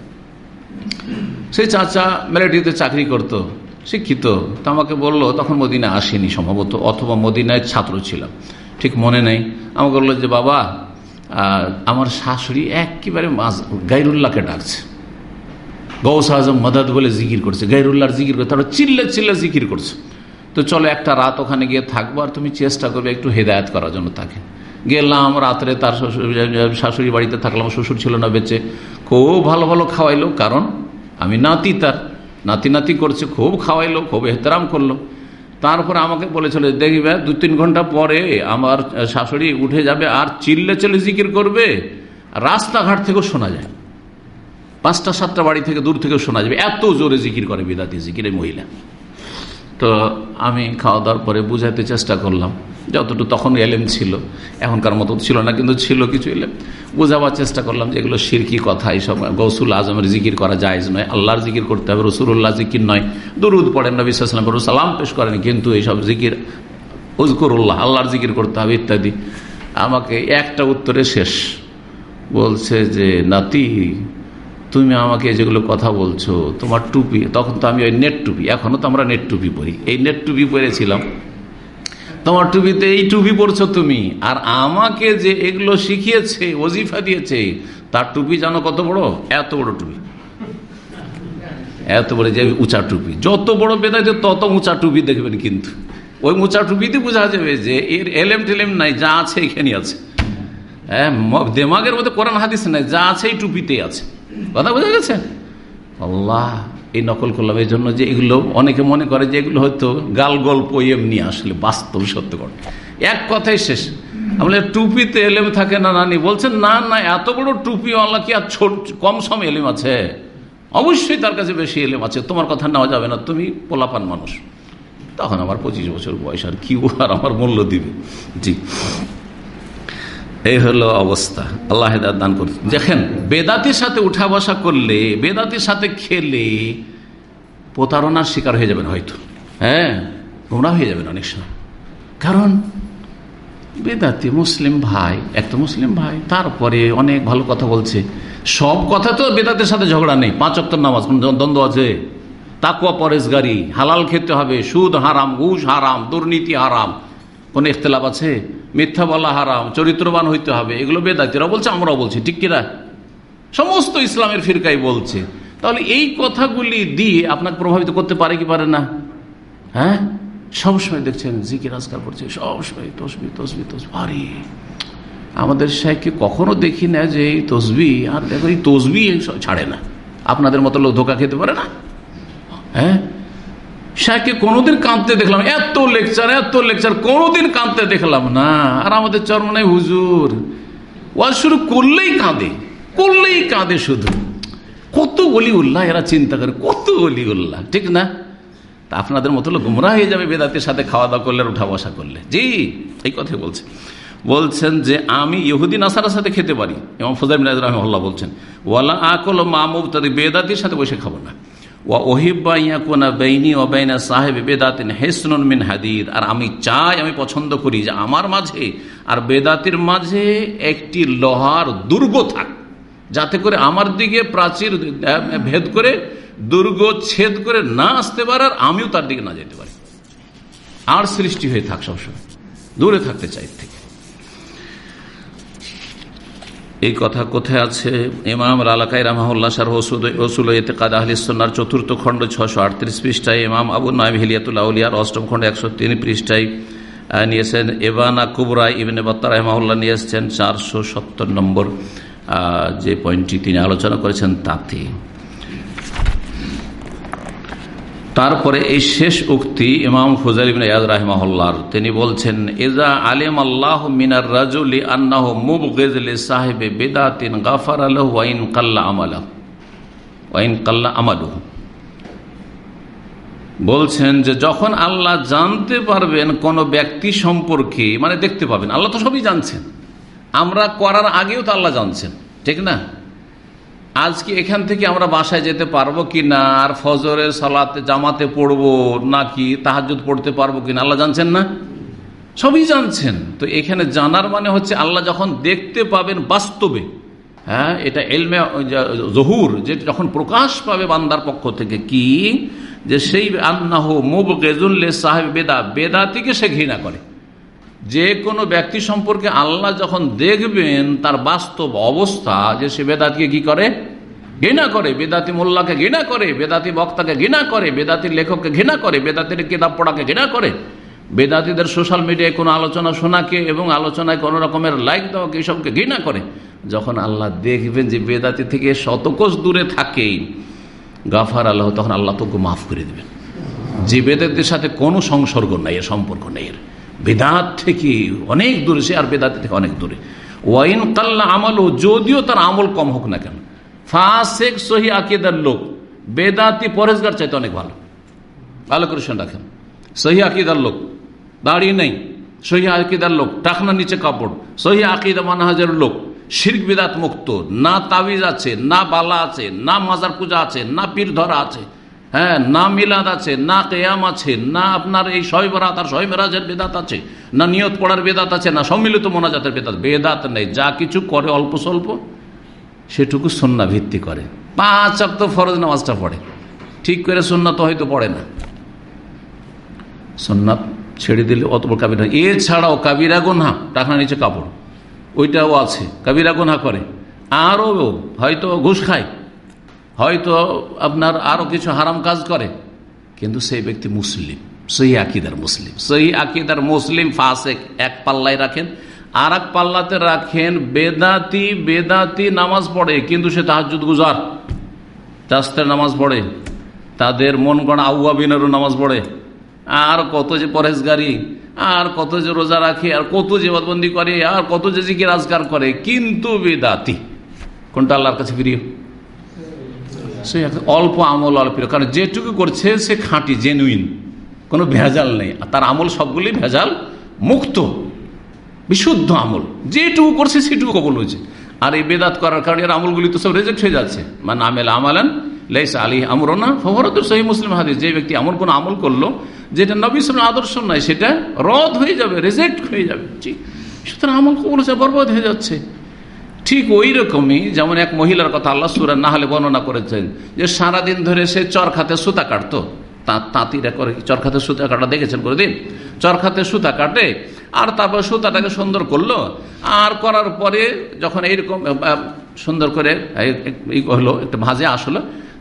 সেই চাচা মিলিটারিতে চাকরি করত। শিক্ষিত। তা আমাকে বলল, তখন মদিনায় আসেনি সম্ভবত, অথবা মদিনায় ছাত্র ছিলাম। ঠিক মনে নেই। আমাকে বলল যে, বাবা আমার শাশুড়ি একেবারে গাইরুল্লাহকে ডাকছে। গৌস আজম মদাদ বলে জিকির করছে, গাইরুল্লাহর জিকির করছে তারা চিল্লে চিল্লে জিকির করছে। তো চলো একটা রাত ওখানে গিয়ে থাকব আর তুমি চেষ্টা করবে একটু হেদায়ত করার জন্য তাকে। গেলাম রাত্রে তার শাশুড়ি বাড়িতে থাকলাম, শ্বশুর ছিল না বেঁচে। খুব ভালো ভালো খাওয়াইলো, কারণ আমি নাতি তার। নাতি নাতি করছে, খুব খাওয়াইলো, খুব এহতেরাম করল। তারপরে আমাকে বলেছিল দেখবে দু তিন ঘণ্টা পরে আমার শাশুড়ি উঠে যাবে আর চিল্লে চলে জিকির করবে, রাস্তাঘাট থেকেও শোনা যায়। পাঁচটা, সাতটা বাড়ি থেকে দূর থেকে শোনা যাবে। এত জোরে জিকির করে বিদাতি, জিকির মহিলা। তো আমি খাওয়া দাওয়ার পরে বুঝাইতে চেষ্টা করলাম। যতটুকু তখন এলেম ছিল, এখনকার মতো ছিল না, কিন্তু ছিল কিছু এলেম। বোঝাবার চেষ্টা করলাম যে এগুলো সিরকি কথা, এইসব গৌসুল আজমের জিকির করা যায় নয়, আল্লাহর জিকির করতে হবে রসুল্লাহ জিকির নয়। দুরুদ পড়েন নবী সাল্লাম সালাম পেশ করেন, কিন্তু এইসব জিকির উজকুরুল্লাহ আল্লাহর জিকির করতে হবে ইত্যাদি। আমাকে একটা উত্তরে শেষ। বলছে যে, নাতি তুমি আমাকে যেগুলো কথা বলছো, তোমার টুপি, তখন তো আমি ওই নেট টুপি, এখনও তো আমরা নেট টুপি পরি। এই নেট টুপি পরেছিলাম। তোমার টুপিতে এই টুপি পরছো তুমি, আর আমাকে যে এগুলো শিখিয়েছে, ওজিফা দিয়েছে, তার টুপি জানো কত বড়? এত বড় টুপি। এত বড় যে উঁচা টুপি। যত বড় বেদায় তত উঁচা টুপি দেখবেন কিন্তু। ওই উঁচা টুপিতে বোঝা যাবে যে এর এলেম টেলেম নাই, যা আছে এখানে আছে। হ্যাঁ দেমাগের মধ্যে কোরআন হাদিস নাই, যা আছে এই টুপিতেই আছে। কথা বোঝা গেছে? আল্লাহ এই নকল করলাম এই জন্য যে এগুলো অনেকে মনে করে যে এগুলো হয়তো গাল গল্প এমনি আসলে বাস্তব সত্য ঘটনা এক কথাই শেষ। আমরা টুপিতে এলেম থাকে না নানি? বলছেন, না না, এত বড় টুপি আল্লাহ কি আর ছোট, কম সম এলেম আছে? অবশ্যই তার কাছে বেশি এলেম আছে। তোমার কথা নেওয়া যাবে না, তুমি পোলাপান মানুষ। তখন আমার পঁচিশ বছর বয়স, আর কি আর আমার মূল্য দিবে? জি। এই হলো অবস্থা। আল্লাহ দান করছে দেখেন, বেদাতির সাথে উঠা বসা করলে, বেদাতির সাথে খেলে প্রতারণার শিকার হয়ে যাবেন হয়তো। হ্যাঁ গোমরা হয়ে যাবেন অনেক সময়। কারণ বেদাতি মুসলিম ভাই একটা মুসলিম ভাই, তারপরে অনেক ভালো কথা বলছে। সব কথা তো বেদাতের সাথে ঝগড়া নেই। পাঁচ অক্টর নামাজ দ্বন্দ্ব আছে? তাকুয়া পরেশগারি, হালাল খেতে হবে, সুদ হারাম, ঘুষ হারাম, দুর্নীতি হারাম। কোন ইখতলাফ আছে? মিথ্যা বলা হারাম, চরিত্রবান হইতে হবে, এগুলো বেদাতিরা বলছে, আমরাও বলছি, ঠিক কিনা? সমস্ত ইসলামের ফিরকাই বলছে। তাহলে এই কথাগুলি দিয়ে আপনাকে প্রভাবিত করতে পারে কি পারে না? হ্যাঁ? সবসময় দেখছেন, জিকির, আজকার করছে সবসময় তসবি তসবি তসবি আরে আমাদের শেখকে কখনো দেখি না যে এই তসবি, আর দেখো এই তসবি ছাড়ে না। আপনাদের মতো লোক ধোকা খেতে পারে না? হ্যাঁ? শাহকে কোনোদিন কাঁদতে দেখলাম, এত লেকচার এত লেকচার কোনোদিন কাঁদতে দেখলাম না। আর আমাদের চরমনায় হুজুর। ওয়াজ শুরু করলেই কাঁদে করলেই কাঁদে শুধু। কত অলি উল্লাহ এরা চিন্তা করে, কত অলি উল্লাহ ঠিক না? তা আপনাদের মতো লোক গুমরা হয়ে যাবে বেদাতের সাথে খাওয়া দাওয়া করলে উঠা বসা করলে। জি, এই কথাই বলছে। বলছেন যে, আমি ইহুদিন আসার সাথে খেতে পারি। এবং ফজাই মিনাজ রহমল্লাহ বলছেন, ওয়ালা আকল মামুব তাদের বেদাতির সাথে বসে খাব না। মিন হাদিদ। আর আমি চাই, আমি পছন্দ করি যে আমার মাঝে আর বেদাতির মাঝে একটি লোহার দুর্গ থাক, যাতে করে আমার দিকে প্রাচীর ভেদ করে, দুর্গ ছেদ করে না আসতে পারে আর আমিও তার দিকে না যেতে পারি। আর সৃষ্টি হয়ে থাক সবসময়। দূরে থাকতে চাই থেকে। এই কথা কোথায় আছে? ইমাম রালাকাই রামাহুল্লাহ সার ওসুল এতেকাদ আহলিসন্নার চতুর্থ খণ্ড ছশো আটত্রিশ পৃষ্ঠায়, ইমাম আবু নাইম হিলিয়াতুল্লাহ উলিয়ার অষ্টম খণ্ড একশো তিন পৃষ্ঠায় নিয়েছেন, এবানা কুবরা ইবনে বত্তার রহমাউল্লাহ নিয়ে এসছেন চারশো সত্তর নম্বর। যে পয়েন্টটি তিনি আলোচনা করেছেন তাতে। তারপরে এই শেষ উক্তি ইমাম ফুজার ইবিন ইয়াদ রাহমাহুল্লাহর। তিনি বলছেন এজা আলিম আল্লাহ মিনার রাজুলি আন্নাহ মুবগিজলি সাহেবে বেদাতিন গাফার আলহ ওয়াইন কাল্লা আমালাহ ওয়াইন কাল্লা আমালুহ। বলছেন যে, যখন আল্লাহ জানতে পারবেন কোন ব্যক্তি সম্পর্কে মানে দেখতে পাবেন, আল্লাহ তো সবই জানছেন। আমরা করার আগেও তো আল্লাহ জানছেন, ঠিক না? আজকে এখান থেকে আমরা বাসায় যেতে পারব কি না আর ফজরে সালাতে জামাতে পড়ব নাকি তাহাজুদ পড়তে পারব কিনা? আল্লাহ জানছেন না? সবই জানছেন। তো এখানে জানার মানে হচ্ছে আল্লাহ যখন দেখতে পাবেন বাস্তবে হ্যাঁ এটা এলমে জহুর, যে যখন প্রকাশ পাবে বান্দার পক্ষ থেকে কি? যে সেই আন্নাহ মুব গেজুল্লে সাহেব বেদা বেদাতিকে সে ঘৃণা করে। যে কোনো ব্যক্তি সম্পর্কে আল্লাহ যখন দেখবেন, তার বাস্তব অবস্থা যে সে বেদাতিকে কি করে? ঘৃণা করে। বেদাতি মোল্লাকে ঘৃণা করে, বেদাতি বক্তাকে ঘৃণা করে বেদাতির লেখককে ঘৃণা করে, বেদাতির কিতাব পড়াকে ঘৃণা করে। বেদাতিদের সোশ্যাল মিডিয়ায় কোনো আলোচনা শোনাকে এবং আলোচনায় কোনো রকমের লাইক দেওয়াকে এইসবকে ঘৃণা করে। যখন আল্লাহ দেখবেন যে বেদাতি থেকে শতকোষ দূরে থাকে গাফার আল্লাহ, তখন আল্লাহ তোকে মাফ করে দেবেন। যে বেদাতির সাথে কোনো সংসর্গ নাই, এর সম্পর্ক নেই এর। বেদাত থেকে অনেক দূরে সে আর বেদাত থেকে অনেক দূরে। ওয়াইন কাল্লা আমল যদিও তার আমল কম হোক না কেন। ফাঁসেক সহি আকিদার লোক, বেদাতি পরেশগার চাইতে অনেক ভালো। ভালো করে শুনে রাখেন। সহি আকিদার লোক দাঁড়িয়ে নেই। সহি আকিদার লোক, টাকনা নিচে কাপড়। সহি আকিদা মানহাজের লোক, শির্ক বিদাত মুক্ত। না তাবিজ আছে, না বালা আছে, না মাজার পূজা আছে, না পীর ধরা আছে। হ্যাঁ না মিলাদ আছে, না কেয়াম আছে, না আপনার এই শৈবরাত আর শৈবরাজের বেদাত আছে, না নিয়ত পড়ার বেদাত আছে, না সম্মিলিত মোনাজাতের বেদাত বেদাত নেই, যা কিছু করে অল্প স্বল্প, সেটুকু সন্না ভিত্তি করে। পাঁচ তো ফরজ নামাজটা পড়ে। ঠিক করে সন্না তো হয়তো পড়ে না। সন্ন্যাত ছেড়ে দিলে অত বড় কাবিরা, এছাড়াও কাবিরা গোনা টাকা নিচে কাপড়, ওইটাও আছে, কাবিরা গোনা করে। আরও হয়তো ঘুষ খায়। হয়তো আপনার আরও কিছু হারাম কাজ করে, কিন্তু সেই ব্যক্তি মুসলিম সহি আকিদার মুসলিম সহি আকিদার মুসলিম ফাসেক এক পাল্লায় রাখেন আর এক পাল্লাতে রাখেন, বেদাতি বেদাতি নামাজ পড়ে, কিন্তু সে তাহাজুদ গুজার। চাস্তের নামাজ পড়ে, তাদের মন গড়া আউয়াবিনেরও নামাজ পড়ে। আর কত যে পরেশগারি আর কত যে রোজা রাখে, আর কত যে বদবন্দি করে, আর কত যে জিকির রাজগার করে, কিন্তু বেদাতি। কোনটা আল্লাহর কাছে ফিরিয়ে সে অল্প আমল, অল্প কারণ যেটুকু করছে সে খাঁটি জেনুইন কোনো ভেজাল নেই। তার আমল সবগুলি ভেজাল মুক্ত। বিশুদ্ধ আমল। যেটুকু করছে সেটুকু কবল হয়েছে। আর এই বেদাত করার কারণে এর আমলগুলি তো সব রেজেক্ট হয়ে যাচ্ছে। মানে আমেল আমালান লেস আলী আমরনা ফহরত সহি মুসলিম হাদিস। যে ব্যক্তি এমন কোনো আমল করল, যেটা নবী সালাম আদর্শ নয়, সেটা রদ হয়ে যাবে রেজেক্ট হয়ে যাবে। সুতরাং আমল কবল হচ্ছে বরবাদ হয়ে যাচ্ছে। ঠিক ওই রকমই যেমন এক মহিলার কথা আল্লাহ সুরা না হলে বর্ণনা করেছেন যে সারাদিন ধরে সে চরখাতে সুতা কাটতো। তাঁতিরা করে চরখাতে সুতা কাটা দেখেছেন করে দিন চরখাতে সুতা কাটে আর তারপর সুতাটাকে সুন্দর করল। আর করার পরে যখন এইরকম সুন্দর করে হলো, একটা ভাজে আসলো,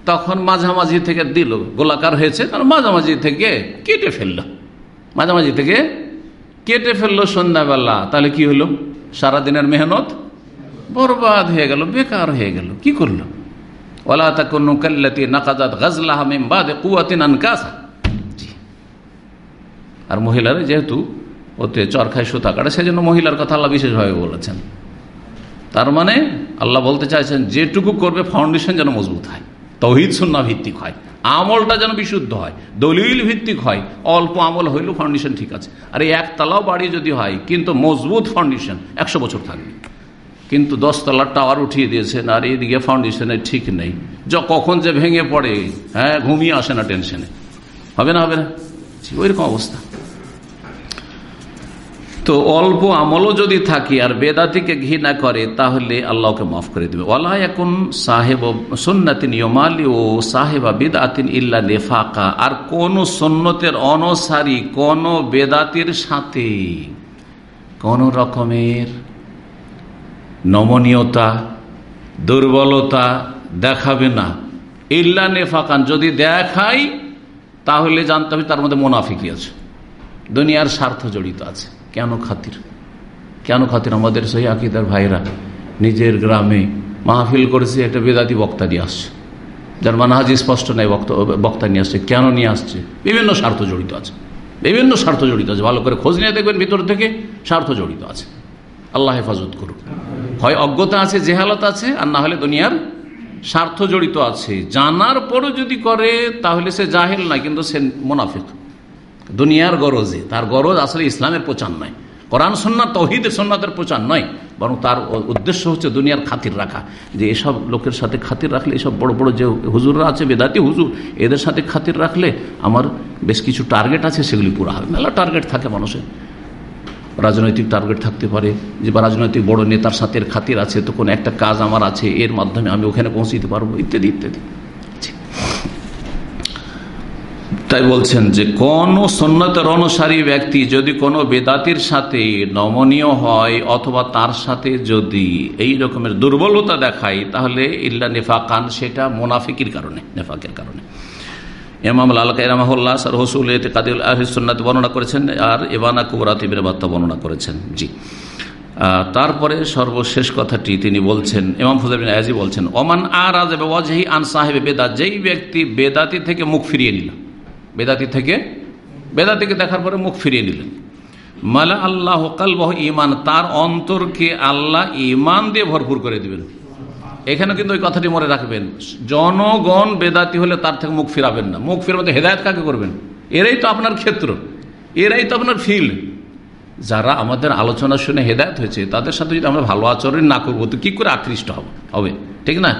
তখন মাঝামাঝি থেকে দিল, গোলাকার হয়েছে, তার মাঝামাঝি থেকে কেটে ফেলল। মাঝামাঝি থেকে কেটে ফেলল সন্ধ্যাবেলা। তাহলে কি হলো? সারাদিনের মেহনত বরবাদ হয়ে গেল, বেকার হয়ে গেল, কি করল? ওলা তাকুন্নু কাল্লাতি নাকাজাত গাজলাহা মিন বাদে কুওয়াতিন আনকাসা। আর মহিলারা যেহেতু ওতে চরখায় সুতা কাটে, সেজন্য মহিলার কথা আল্লাহ বিশেষভাবে বলেছেন। তার মানে আল্লাহ বলতে চাইছেন, যেটুকু করবে ফাউন্ডেশন যেন মজবুত হয়, তহিদ সুন্না ভিত্তিক হয়, আমলটা যেন বিশুদ্ধ হয়, দলিল ভিত্তিক হয়, অল্প আমল হইলেও ফাউন্ডেশন ঠিক আছে। আর এই একতলাও বাড়ি যদি হয়, কিন্তু মজবুত ফাউন্ডেশন একশো বছর থাকবে। কিন্তু দশতলার টাওয়ার উঠিয়ে দিয়েছেন আর এইদিকে ফাউন্ডেশনে ঠিক নেই। য, কখন যে ভেঙে পড়ে হ্যাঁ ঘুমিয়ে আসে না টেনশনে হবে না হবে না? ওইরকম অবস্থা। তো অল্প আমলও যদি থাকে আর বেদাতিকে ঘৃণা করে, তাহলে আল্লাহকে মাফ করে দেবে। ওয়ালা এখন সাহেব সন্ন্যাতিন ইয়মালি ও সাহেবা বেদাতিন ইল্লা নেফাকা। আর কোন সন্ন্যতের অনসারী কোন বেদাতির সাথে কোন রকমের নমনীয়তা, দুর্বলতা দেখাবে না। ইল্লা নেফাকান, যদি দেখাই, তাহলে জানতে হবে তার মধ্যে মোনাফিকি আছে। দুনিয়ার স্বার্থ জড়িত আছে। কেন খাতির? কেন খাতির? আমাদের সেই আকিদার ভাইরা নিজের গ্রামে মাহফিল করেছে, একটা বেদাতি বক্তা নিয়ে আসছে। যার মানহাজ স্পষ্ট নেই বক্তা নিয়ে আসছে। কেন নিয়ে আসছে? বিভিন্ন স্বার্থ জড়িত আছে। বিভিন্ন স্বার্থ জড়িত আছে। ভালো করে খোঁজ নিয়ে দেখবেন ভিতর থেকে স্বার্থ জড়িত আছে। আল্লাহ হেফাজত করুক। হয় অজ্ঞতা আছে, জেহালত আছে, আর না হলে দুনিয়ার স্বার্থ জড়িত আছে। জানার পরও যদি করে, তাহলে সে জাহেল না কিন্তু সে মোনাফিক। দুনিয়ার গরজে, তার গরজ আসলে ইসলামের প্রচার নয়। কোরআন সন্ন্যাত তহিদের সন্ন্যাতের প্রচার নয়, বরং তার উদ্দেশ্য হচ্ছে দুনিয়ার খাতির রাখা। যে এসব লোকের সাথে খাতির রাখলে, এসব বড় বড় যে হুজুররা আছে, বেদাতি হুজুর, এদের সাথে খাতির রাখলে আমার বেশ কিছু টার্গেট আছে, সেগুলি পুরো হবে। মেলা টার্গেট থাকে মানুষের। রাজনৈতিক টার্গেট থাকতে পারে, যে বা রাজনৈতিক বড় নেতার সাথে খাতির আছে, তো কোনো একটা কাজ আমার আছে, এর মাধ্যমে আমি ওখানে পৌঁছে দিতে পারব, ইত্যাদি ইত্যাদি। তাই বলছেন যে, কোন সন্ন্যতের অনুসারী ব্যক্তি যদি কোনো বেদাতির সাথে নমনীয় হয়, অথবা তার সাথে যদি এই রকমের দুর্বলতা দেখায়, তাহলে ইল্লা নেফাকান, সেটা মোনাফিকির কারণে, নেফাকের কারণে। এমাম লালকাইরামাহুল্লাহ স্যার হসুল কাদিউল আহিসন্নাত বর্ণনা করেছেন আর এবানা কুবরাতিবের বার্তা বর্ণনা করেছেন। জি। তারপরে সর্বশেষ কথাটি তিনি বলছেন এমাম ফুজাবিন আয়াজি বলছেন, ওমান আর ওয়াজহি আন সাহেবে বেদা যেই ব্যক্তি বেদাতি থেকে মুখ ফিরিয়ে নিল, বেদাতি থেকে, বেদাতিকে দেখার পরে মুখ ফিরিয়ে নিলেন। মালা আল্লাহ কালবহ ইমান তার অন্তরকে আল্লাহ ইমান দিয়ে ভরপুর করে দিবেন। এখানে কিন্তু ওই কথাটি মনে রাখবেন, জনগণ বেদাতি হলে তার থেকে মুখ ফিরাবেন না। মুখ ফিরাবে হেদায়ত কাকে করবেন? এরাই তো আপনার ক্ষেত্র, এরাই তো আপনার ফিল্ড যারা আমাদের আলোচনা শুনে হেদায়ত হয়েছে, তাদের সাথে যদি আমরা ভালো আচরণ না করব, তো কি করে আকৃষ্ট হবে? হবে, ঠিক না?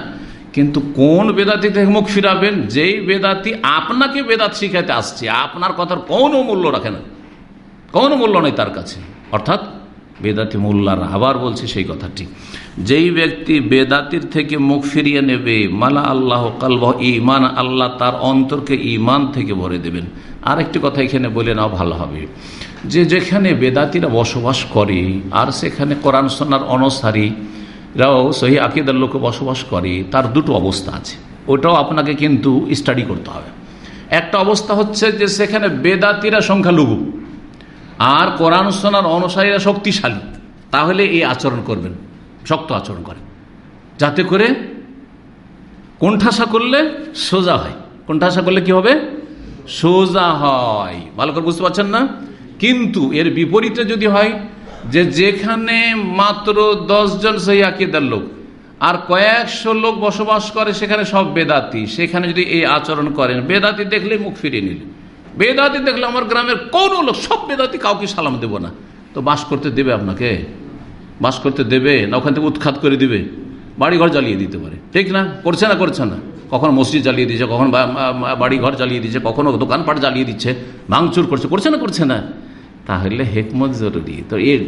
কিন্তু কোন বেদাতি থেকে মুখ ফিরাবেন? যেই বেদাতি আপনাকে বেদাত শিখাইতে আসছে, আপনার কথার কোনো মূল্য রাখে না। কোনো মূল্য নেই তার কাছে। অর্থাৎ বেদাতি মোল্লারা আবার বলছে সেই কথাটি। যেই ব্যক্তি বেদাতির থেকে মুখ ফিরিয়ে নেবে, মালা আল্লাহ কালব ইমান আল্লাহ তার অন্তরকে ইমান থেকে ভরে দেবেন। আর একটি কথা এখানে বলে নাও, ভালো হবে। যে যেখানে বেদাতিরা বসবাস করে, আর সেখানে কোরআন সোনার অনুসারীরাও সহি আকিদার লোকে বসবাস করে, তার দুটো অবস্থা আছে। ওটাও আপনাকে কিন্তু স্টাডি করতে হবে। একটা অবস্থা হচ্ছে যে সেখানে বেদাতিরা সংখ্যালঘু। আর কোরআন সোনার অনুসারীরা শক্তিশালী, তাহলে এই আচরণ করবেন, শক্ত আচরণ করেন। যাতে করে কোণঠাসা করলে সোজা হয়। কোণঠাসা করলে কি হবে? সোজা হয়। ভালো করে বুঝতে পারছেন না? কিন্তু এর বিপরীতে যদি হয়, যে যেখানে মাত্র জন সেই আকিদার লোক, আর কয়েকশো লোক বসবাস করে, সেখানে সব বেদাতি। সেখানে যদি এই আচরণ করেন, বেদাতি দেখলে মুখ ফিরিয়ে নিলেন। বেদাতি দেখলে আমার গ্রামের কোন লোক, সব বেদাতি কাউকে সালাম দেব না। তো বাস করতে দেবে আপনাকে? বাস করতে দেবে না, ওখান থেকে উৎখাত করে দিবে। বাড়িঘর জ্বালিয়ে দিতে পারে। ঠিক না? করছে না করছে না? কখন মসজিদ জ্বালিয়ে দিচ্ছে কখন বাড়িঘর জ্বালিয়ে দিচ্ছে কখনো দোকানপাট জ্বালিয়ে দিচ্ছে, ভাঙচুর করছে করছে না করছে না? তাহলে হেকমত জরুরি। তো এর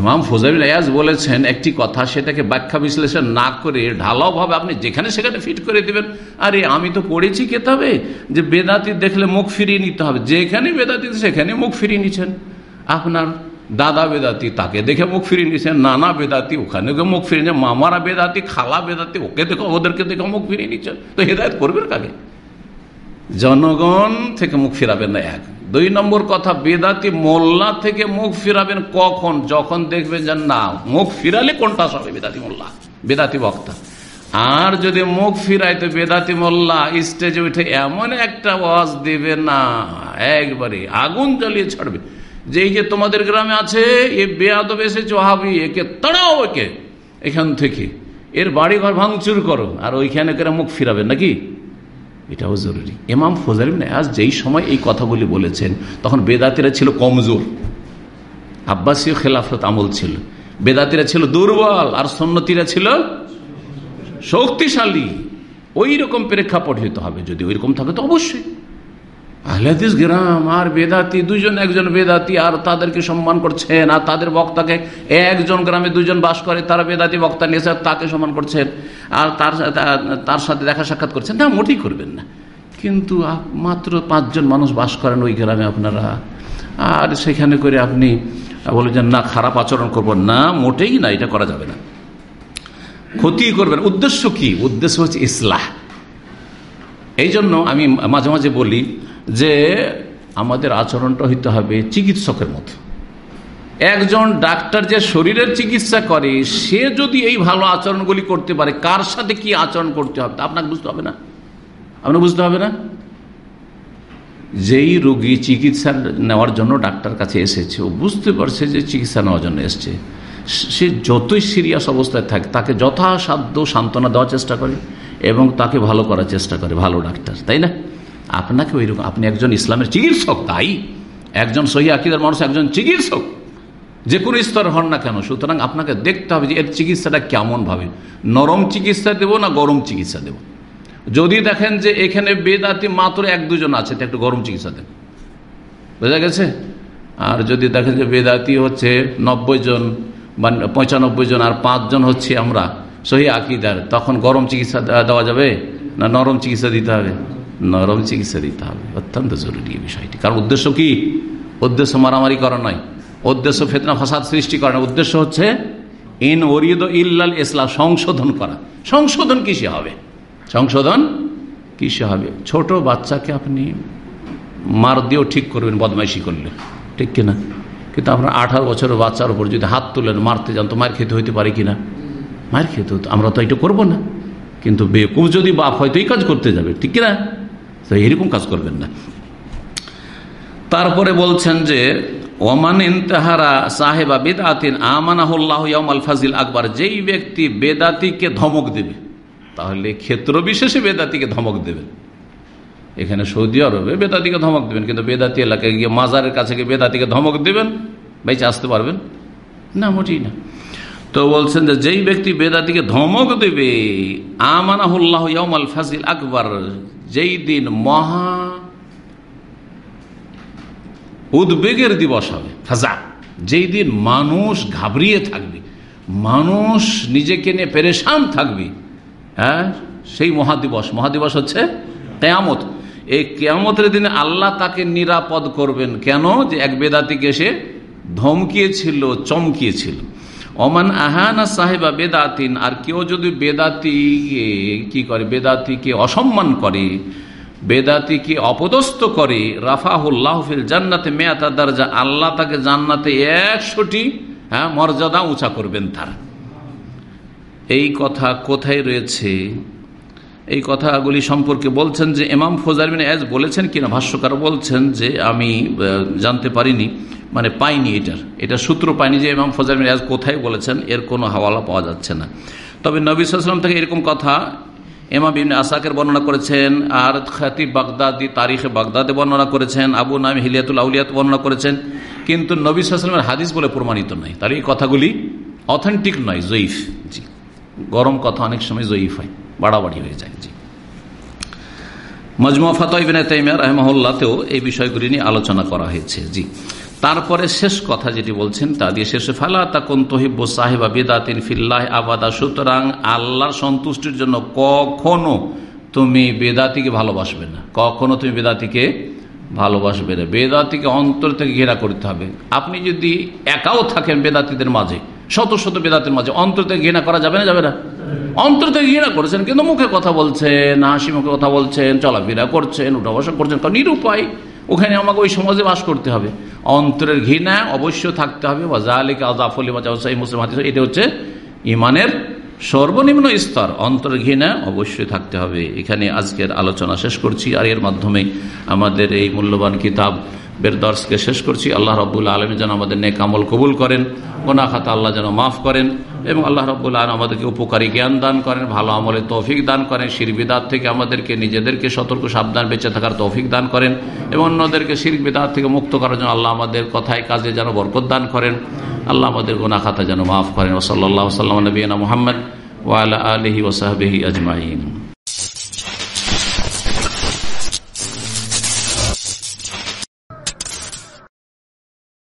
ইমাম ফোজাবিল আয়াজ বলেছেন, একটি কথা সেটাকে ব্যাখ্যা বিশ্লেষণ না করে ঢালাওভাবে আপনি যেখানে সেখানে ফিট করে দেবেন। আরে, আমি তো পড়েছি কেতাবে যে বেদাতি দেখলে মুখ ফিরিয়ে নিতে হবে। যেখানে বেদাতি, সেখানে মুখ ফিরিয়ে নিচ্ছেন। আপনার দাদা বেদাতি তাকে দেখে মুখ ফিরিয়ে নিচ্ছেন, নানা বেদাতি ওখানে মুখ ফিরিয়ে নিচ্ছেন, মামারা বেদাতি, খালা বেদাতি, ওকে দেখে, ওদেরকে দেখে মুখ ফিরিয়ে নিচ্ছেন। তো হেদায়ত করবেন কাকে? জনগণ থেকে মুখ ফিরাবেন না এক। দুই নম্বর কথা, বেদাতি মোল্লা থেকে মুখ ফিরাবেন কখন? যখন দেখবেন যে না, মুখ ফিরালে কোনটা সবে বেদাতি মোল্লা? বেদাতি বক্তা। আর যদি মুখ ফিরাইতে বেদাতি মোল্লা স্টেজে উঠে এমন একটা ওয়াজ দেবে না, একবারে আগুন জ্বলিয়ে ছাড়বে। যে এই যে তোমাদের গ্রামে আছে, এ বেয়াদব এসেছে, ওহাবি, একে তাড়াও একে। এখান থেকে। এর বাড়ি ঘর ভাঙচুর করো। আর ওইখানে করে মুখ ফিরাবেন নাকি? এটাও জরুরি। এমাম ফজারিম আজ যেই সময় এই কথাগুলি বলেছেন, তখন বেদাতিরা ছিল কমজোর। আব্বাসীয় খেলাফত আমল ছিল। বেদাতিরা ছিল দুর্বল, আর সন্নতিরা ছিল শক্তিশালী। ওই রকম প্রেক্ষাপট হইতে হবে। যদি ওই রকম থাকে তো অবশ্যই। আহলাদিস গ্রাম আর বেদাতি দুজন একজন বেদাতি আর তাদেরকে সম্মান করছেন আর তাদের বক্তাকে একজন গ্রামে দুজন বাস করে, তারা বেদাতি বক্তা নিয়েছে তাকে সম্মান করছেন আর তার তার সাথে দেখা সাক্ষাৎ করছেন না, মোটেই করবেন না। কিন্তু মাত্র পাঁচজন মানুষ বাস করেন ওই গ্রামে আপনারা। আর সেখানে করে আপনি বলেছেন না, খারাপ আচরণ করবেন না, মোটেই না, এটা করা যাবে না। ক্ষতি করবেন। উদ্দেশ্য কি? উদ্দেশ্য হচ্ছে ইসলাহ। এই জন্য আমি মাঝে মাঝে বলি যে আমাদের আচরণটা হইতে হবে চিকিৎসকের মতো। একজন ডাক্তার যে শরীরের চিকিৎসা করে, সে যদি এই ভালো আচরণগুলি করতে পারে, কার সাথে কি আচরণ করতে হবে আপনাকে বুঝতে হবে না? আপনার বুঝতে হবে না? যেই রোগী চিকিৎসা নেওয়ার জন্য ডাক্তার কাছে এসেছে, ও বুঝতে পারছে যে চিকিৎসা নেওয়ার জন্য এসছে। সে যতই সিরিয়াস অবস্থায় থাকে, তাকে যথাসাধ্য সান্ত্বনা দেওয়ার চেষ্টা করে এবং তাকে ভালো করার চেষ্টা করে, ভালো ডাক্তার, তাই না? আপনাকে ওই রকম আপনি একজন ইসলামের চিকিৎসক, তাই? একজন সহি আকিদার মানুষ, একজন চিকিৎসক। যে কোনো স্তর হন না কেন, সুতরাং আপনাকে দেখতে হবে যে এর চিকিৎসাটা কেমনভাবে। নরম চিকিৎসা দেব না গরম চিকিৎসা দেব? যদি দেখেন যে এখানে বেদাতি মাত্র এক দুজন আছে, তো একটু গরম চিকিৎসা দেন। বোঝা গেছে? আর যদি দেখেন যে বেদাতি হচ্ছে নব্বই জন বা পঁচানব্বই জন আর পাঁচজন হচ্ছে আমরা, সহি আকিদার, তখন গরম চিকিৎসা দেওয়া যাবে না নরম চিকিৎসা দিতে হবে? নরম চিকিৎসা দিতে হবে। অত্যন্ত জরুরি এই বিষয়টি। কারণ উদ্দেশ্য কি? উদ্দেশ্য মারামারি করা নয়। উদ্দেশ্য ফেতনা, ফাসাদ সৃষ্টি করে না উদ্দেশ্য হচ্ছে ইন ওরিদ ইল্লাল ইসলাম সংশোধন করা। সংশোধন কিসে হবে? সংশোধন কিসে হবে? ছোট বাচ্চাকে আপনি মার দিয়েও ঠিক করবেন, বদমাইশি করলে। ঠিক কিনা? কিন্তু আপনার আঠারো বছরের বাচ্চার উপর যদি হাত তুলেন, মারতে যান, তো মার খেতে হইতে পারে কিনা? মার খেতে হতো আমরা তো এটা করব না। কিন্তু বেকুব যদি বাপ হয়, তো এই কাজ করতে যাবে। ঠিক কিনা? তো এরকম কাজ করবেন না। তারপরে বলছেন যে, ওমান ইন্তাহারা সাহেবা বেদাতিন আমানাহুল্লাহ ইয়ামাল ফাজিল আকবর। যেই ব্যক্তি বেদাতিকে ধমক দেবে, তাহলে ক্ষেত্র বিশেষে বেদাতিকে ধমক দেবেন। এখানে সৌদি আরবে বেদাতিকে ধমক দেবেন, কিন্তু বেদাতি এলাকায় গিয়ে মাজারের কাছে গিয়ে বেদাতিকে ধমক দেবেন? বেঁচে আসতে পারবেন? না, মোটেই না। তো বলছেন যে, যেই ব্যক্তি বেদাতিকে ধমক দেবে, আমানাহুল্লাহ ইয়ামাল ফাজিল আকবর। যেই দিন মহা উদ্বেগের দিবস হবে, ফাজা। যেই দিন মানুষ ঘাবড়িয়ে থাকবে, মানুষ নিজেকে নিয়ে পেরেশান থাকবে হ্যাঁ সেই মহাদিবস। মহাদিবস হচ্ছে কেয়ামত। এই কেয়ামতের দিনে আল্লাহ তাকে নিরাপদ করবেন। কেন? যে এক বেদাতিকে সে ধমকিয়েছিল, চমকিয়েছিল। অমান আহানা সাহেবা বেদাতিন, আর কেউ যদি বেদাতি কি করে, বেদাতিকে অসম্মান করে, বেদাতিকে অপদস্থ করে রাফাহুল্লাহফিল জান্নাতে মেয়াতা দরজা, আল্লাহ তাকে জান্নাতে একশোটি হ্যাঁ মর্যাদা উঁচা করবেন তার। এই কথা কোথায় রয়েছে? এই কথাগুলি সম্পর্কে বলছেন যে এমাম ফোজারবিন এজ বলেছেন কিনা, ভাষ্যকার বলছেন যে আমি জানতে পারিনি মানে পাইনি এটার। এটা সূত্র পাইনি যে এমাম ফোজারবিন এজ কোথায় বলেছেন, এর কোনো হাওয়ালা পাওয়া যাচ্ছে না। তবে নবী সাল্লাম থেকে এরকম কথা এমা বিন আসাকের বর্ণনা করেছেন, আর খাতিব বাগদাদি, তারিখে বাগদাদে বর্ণনা করেছেন, আবু নাম হিলিয়াতুল আউলিয়াত বর্ণনা করেছেন, কিন্তু নবী সাল্লামের হাদিস বলে প্রমাণিত নয় তাহলে এই কথাগুলি অথেন্টিক নয়, জয়ীফ। জি, গরম কথা অনেক সময় জয়ীফ হয়। বাড়াবাড়ি হয়ে যায় জি। মজমুয়া ফাতইবিন রহমহল্লাতেও এই বিষয়গুলি নিয়ে আলোচনা করা হয়েছে, জি। তারপরে শেষ কথা যেটি বলছেন, তা দিয়ে শেষে ফালা তাকুন তহিব্ব সাহেবা বেদাতিন ফিল্লাহ আবাদা, সুতরাং আল্লাহর সন্তুষ্টির জন্য কখনো তুমি বেদাতিকে ভালোবাসবে না। কখনো তুমি বেদাতিকে ভালোবাসবে না। বেদাতিকে অন্তর থেকে ঘেরা করতে হবে। আপনি যদি একাও থাকেন বেদাতিদের মাঝে, শত শত বেদাতের মাঝে, অন্তর থেকে ঘৃণা করা যাবে না যাবে না? অন্তর থেকে ঘৃণা করেছেন, কিন্তু মুখে কথা বলছেন, হাসি মুখে কথা বলছেন, চলাফেরা করছেন উঠা বসা করছেন। কারণ নিরুপায় ওখানে আমাকে ওই সমাজে বাস করতে হবে। অন্তরের ঘৃণা অবশ্য থাকতে হবে। এটা হচ্ছে ইমানের সর্বনিম্ন স্তর। অন্তর ঘৃণা অবশ্যই থাকতে হবে। এখানে আজকের আলোচনা শেষ করছি। আর এর মাধ্যমে আমাদের এই মূল্যবান কিতাব বের দর্শকে শেষ করছি। আল্লাহ রব্বুল আলমী যেন আমাদের নেক আমল কবুল করেন গোনা খাতা আল্লাহ যেন মাফ করেন এবং আল্লাহ রব্বুল আলম আমাদেরকে উপকারী জ্ঞান দান করেন, ভালো আমলে তৌফিক দান করেন, শিরবিদাত থেকে আমাদেরকে, নিজেদেরকে সতর্ক, সাবধান বেঁচে থাকার তৌফিক দান করেন এবং অন্যদেরকে শিরবিদাত থেকে মুক্ত করার জন্য আল্লাহ আমাদের কথায়, কাজে যেন বরকত দান করেন। আল্লাহ আমাদের গোনা খাতা যেন মাফ করেন। ওসল্লা সাল্লাম নবীনা মোহাম্মদ ওয়ালা আলহি ওসাহবিহি আজমাইন।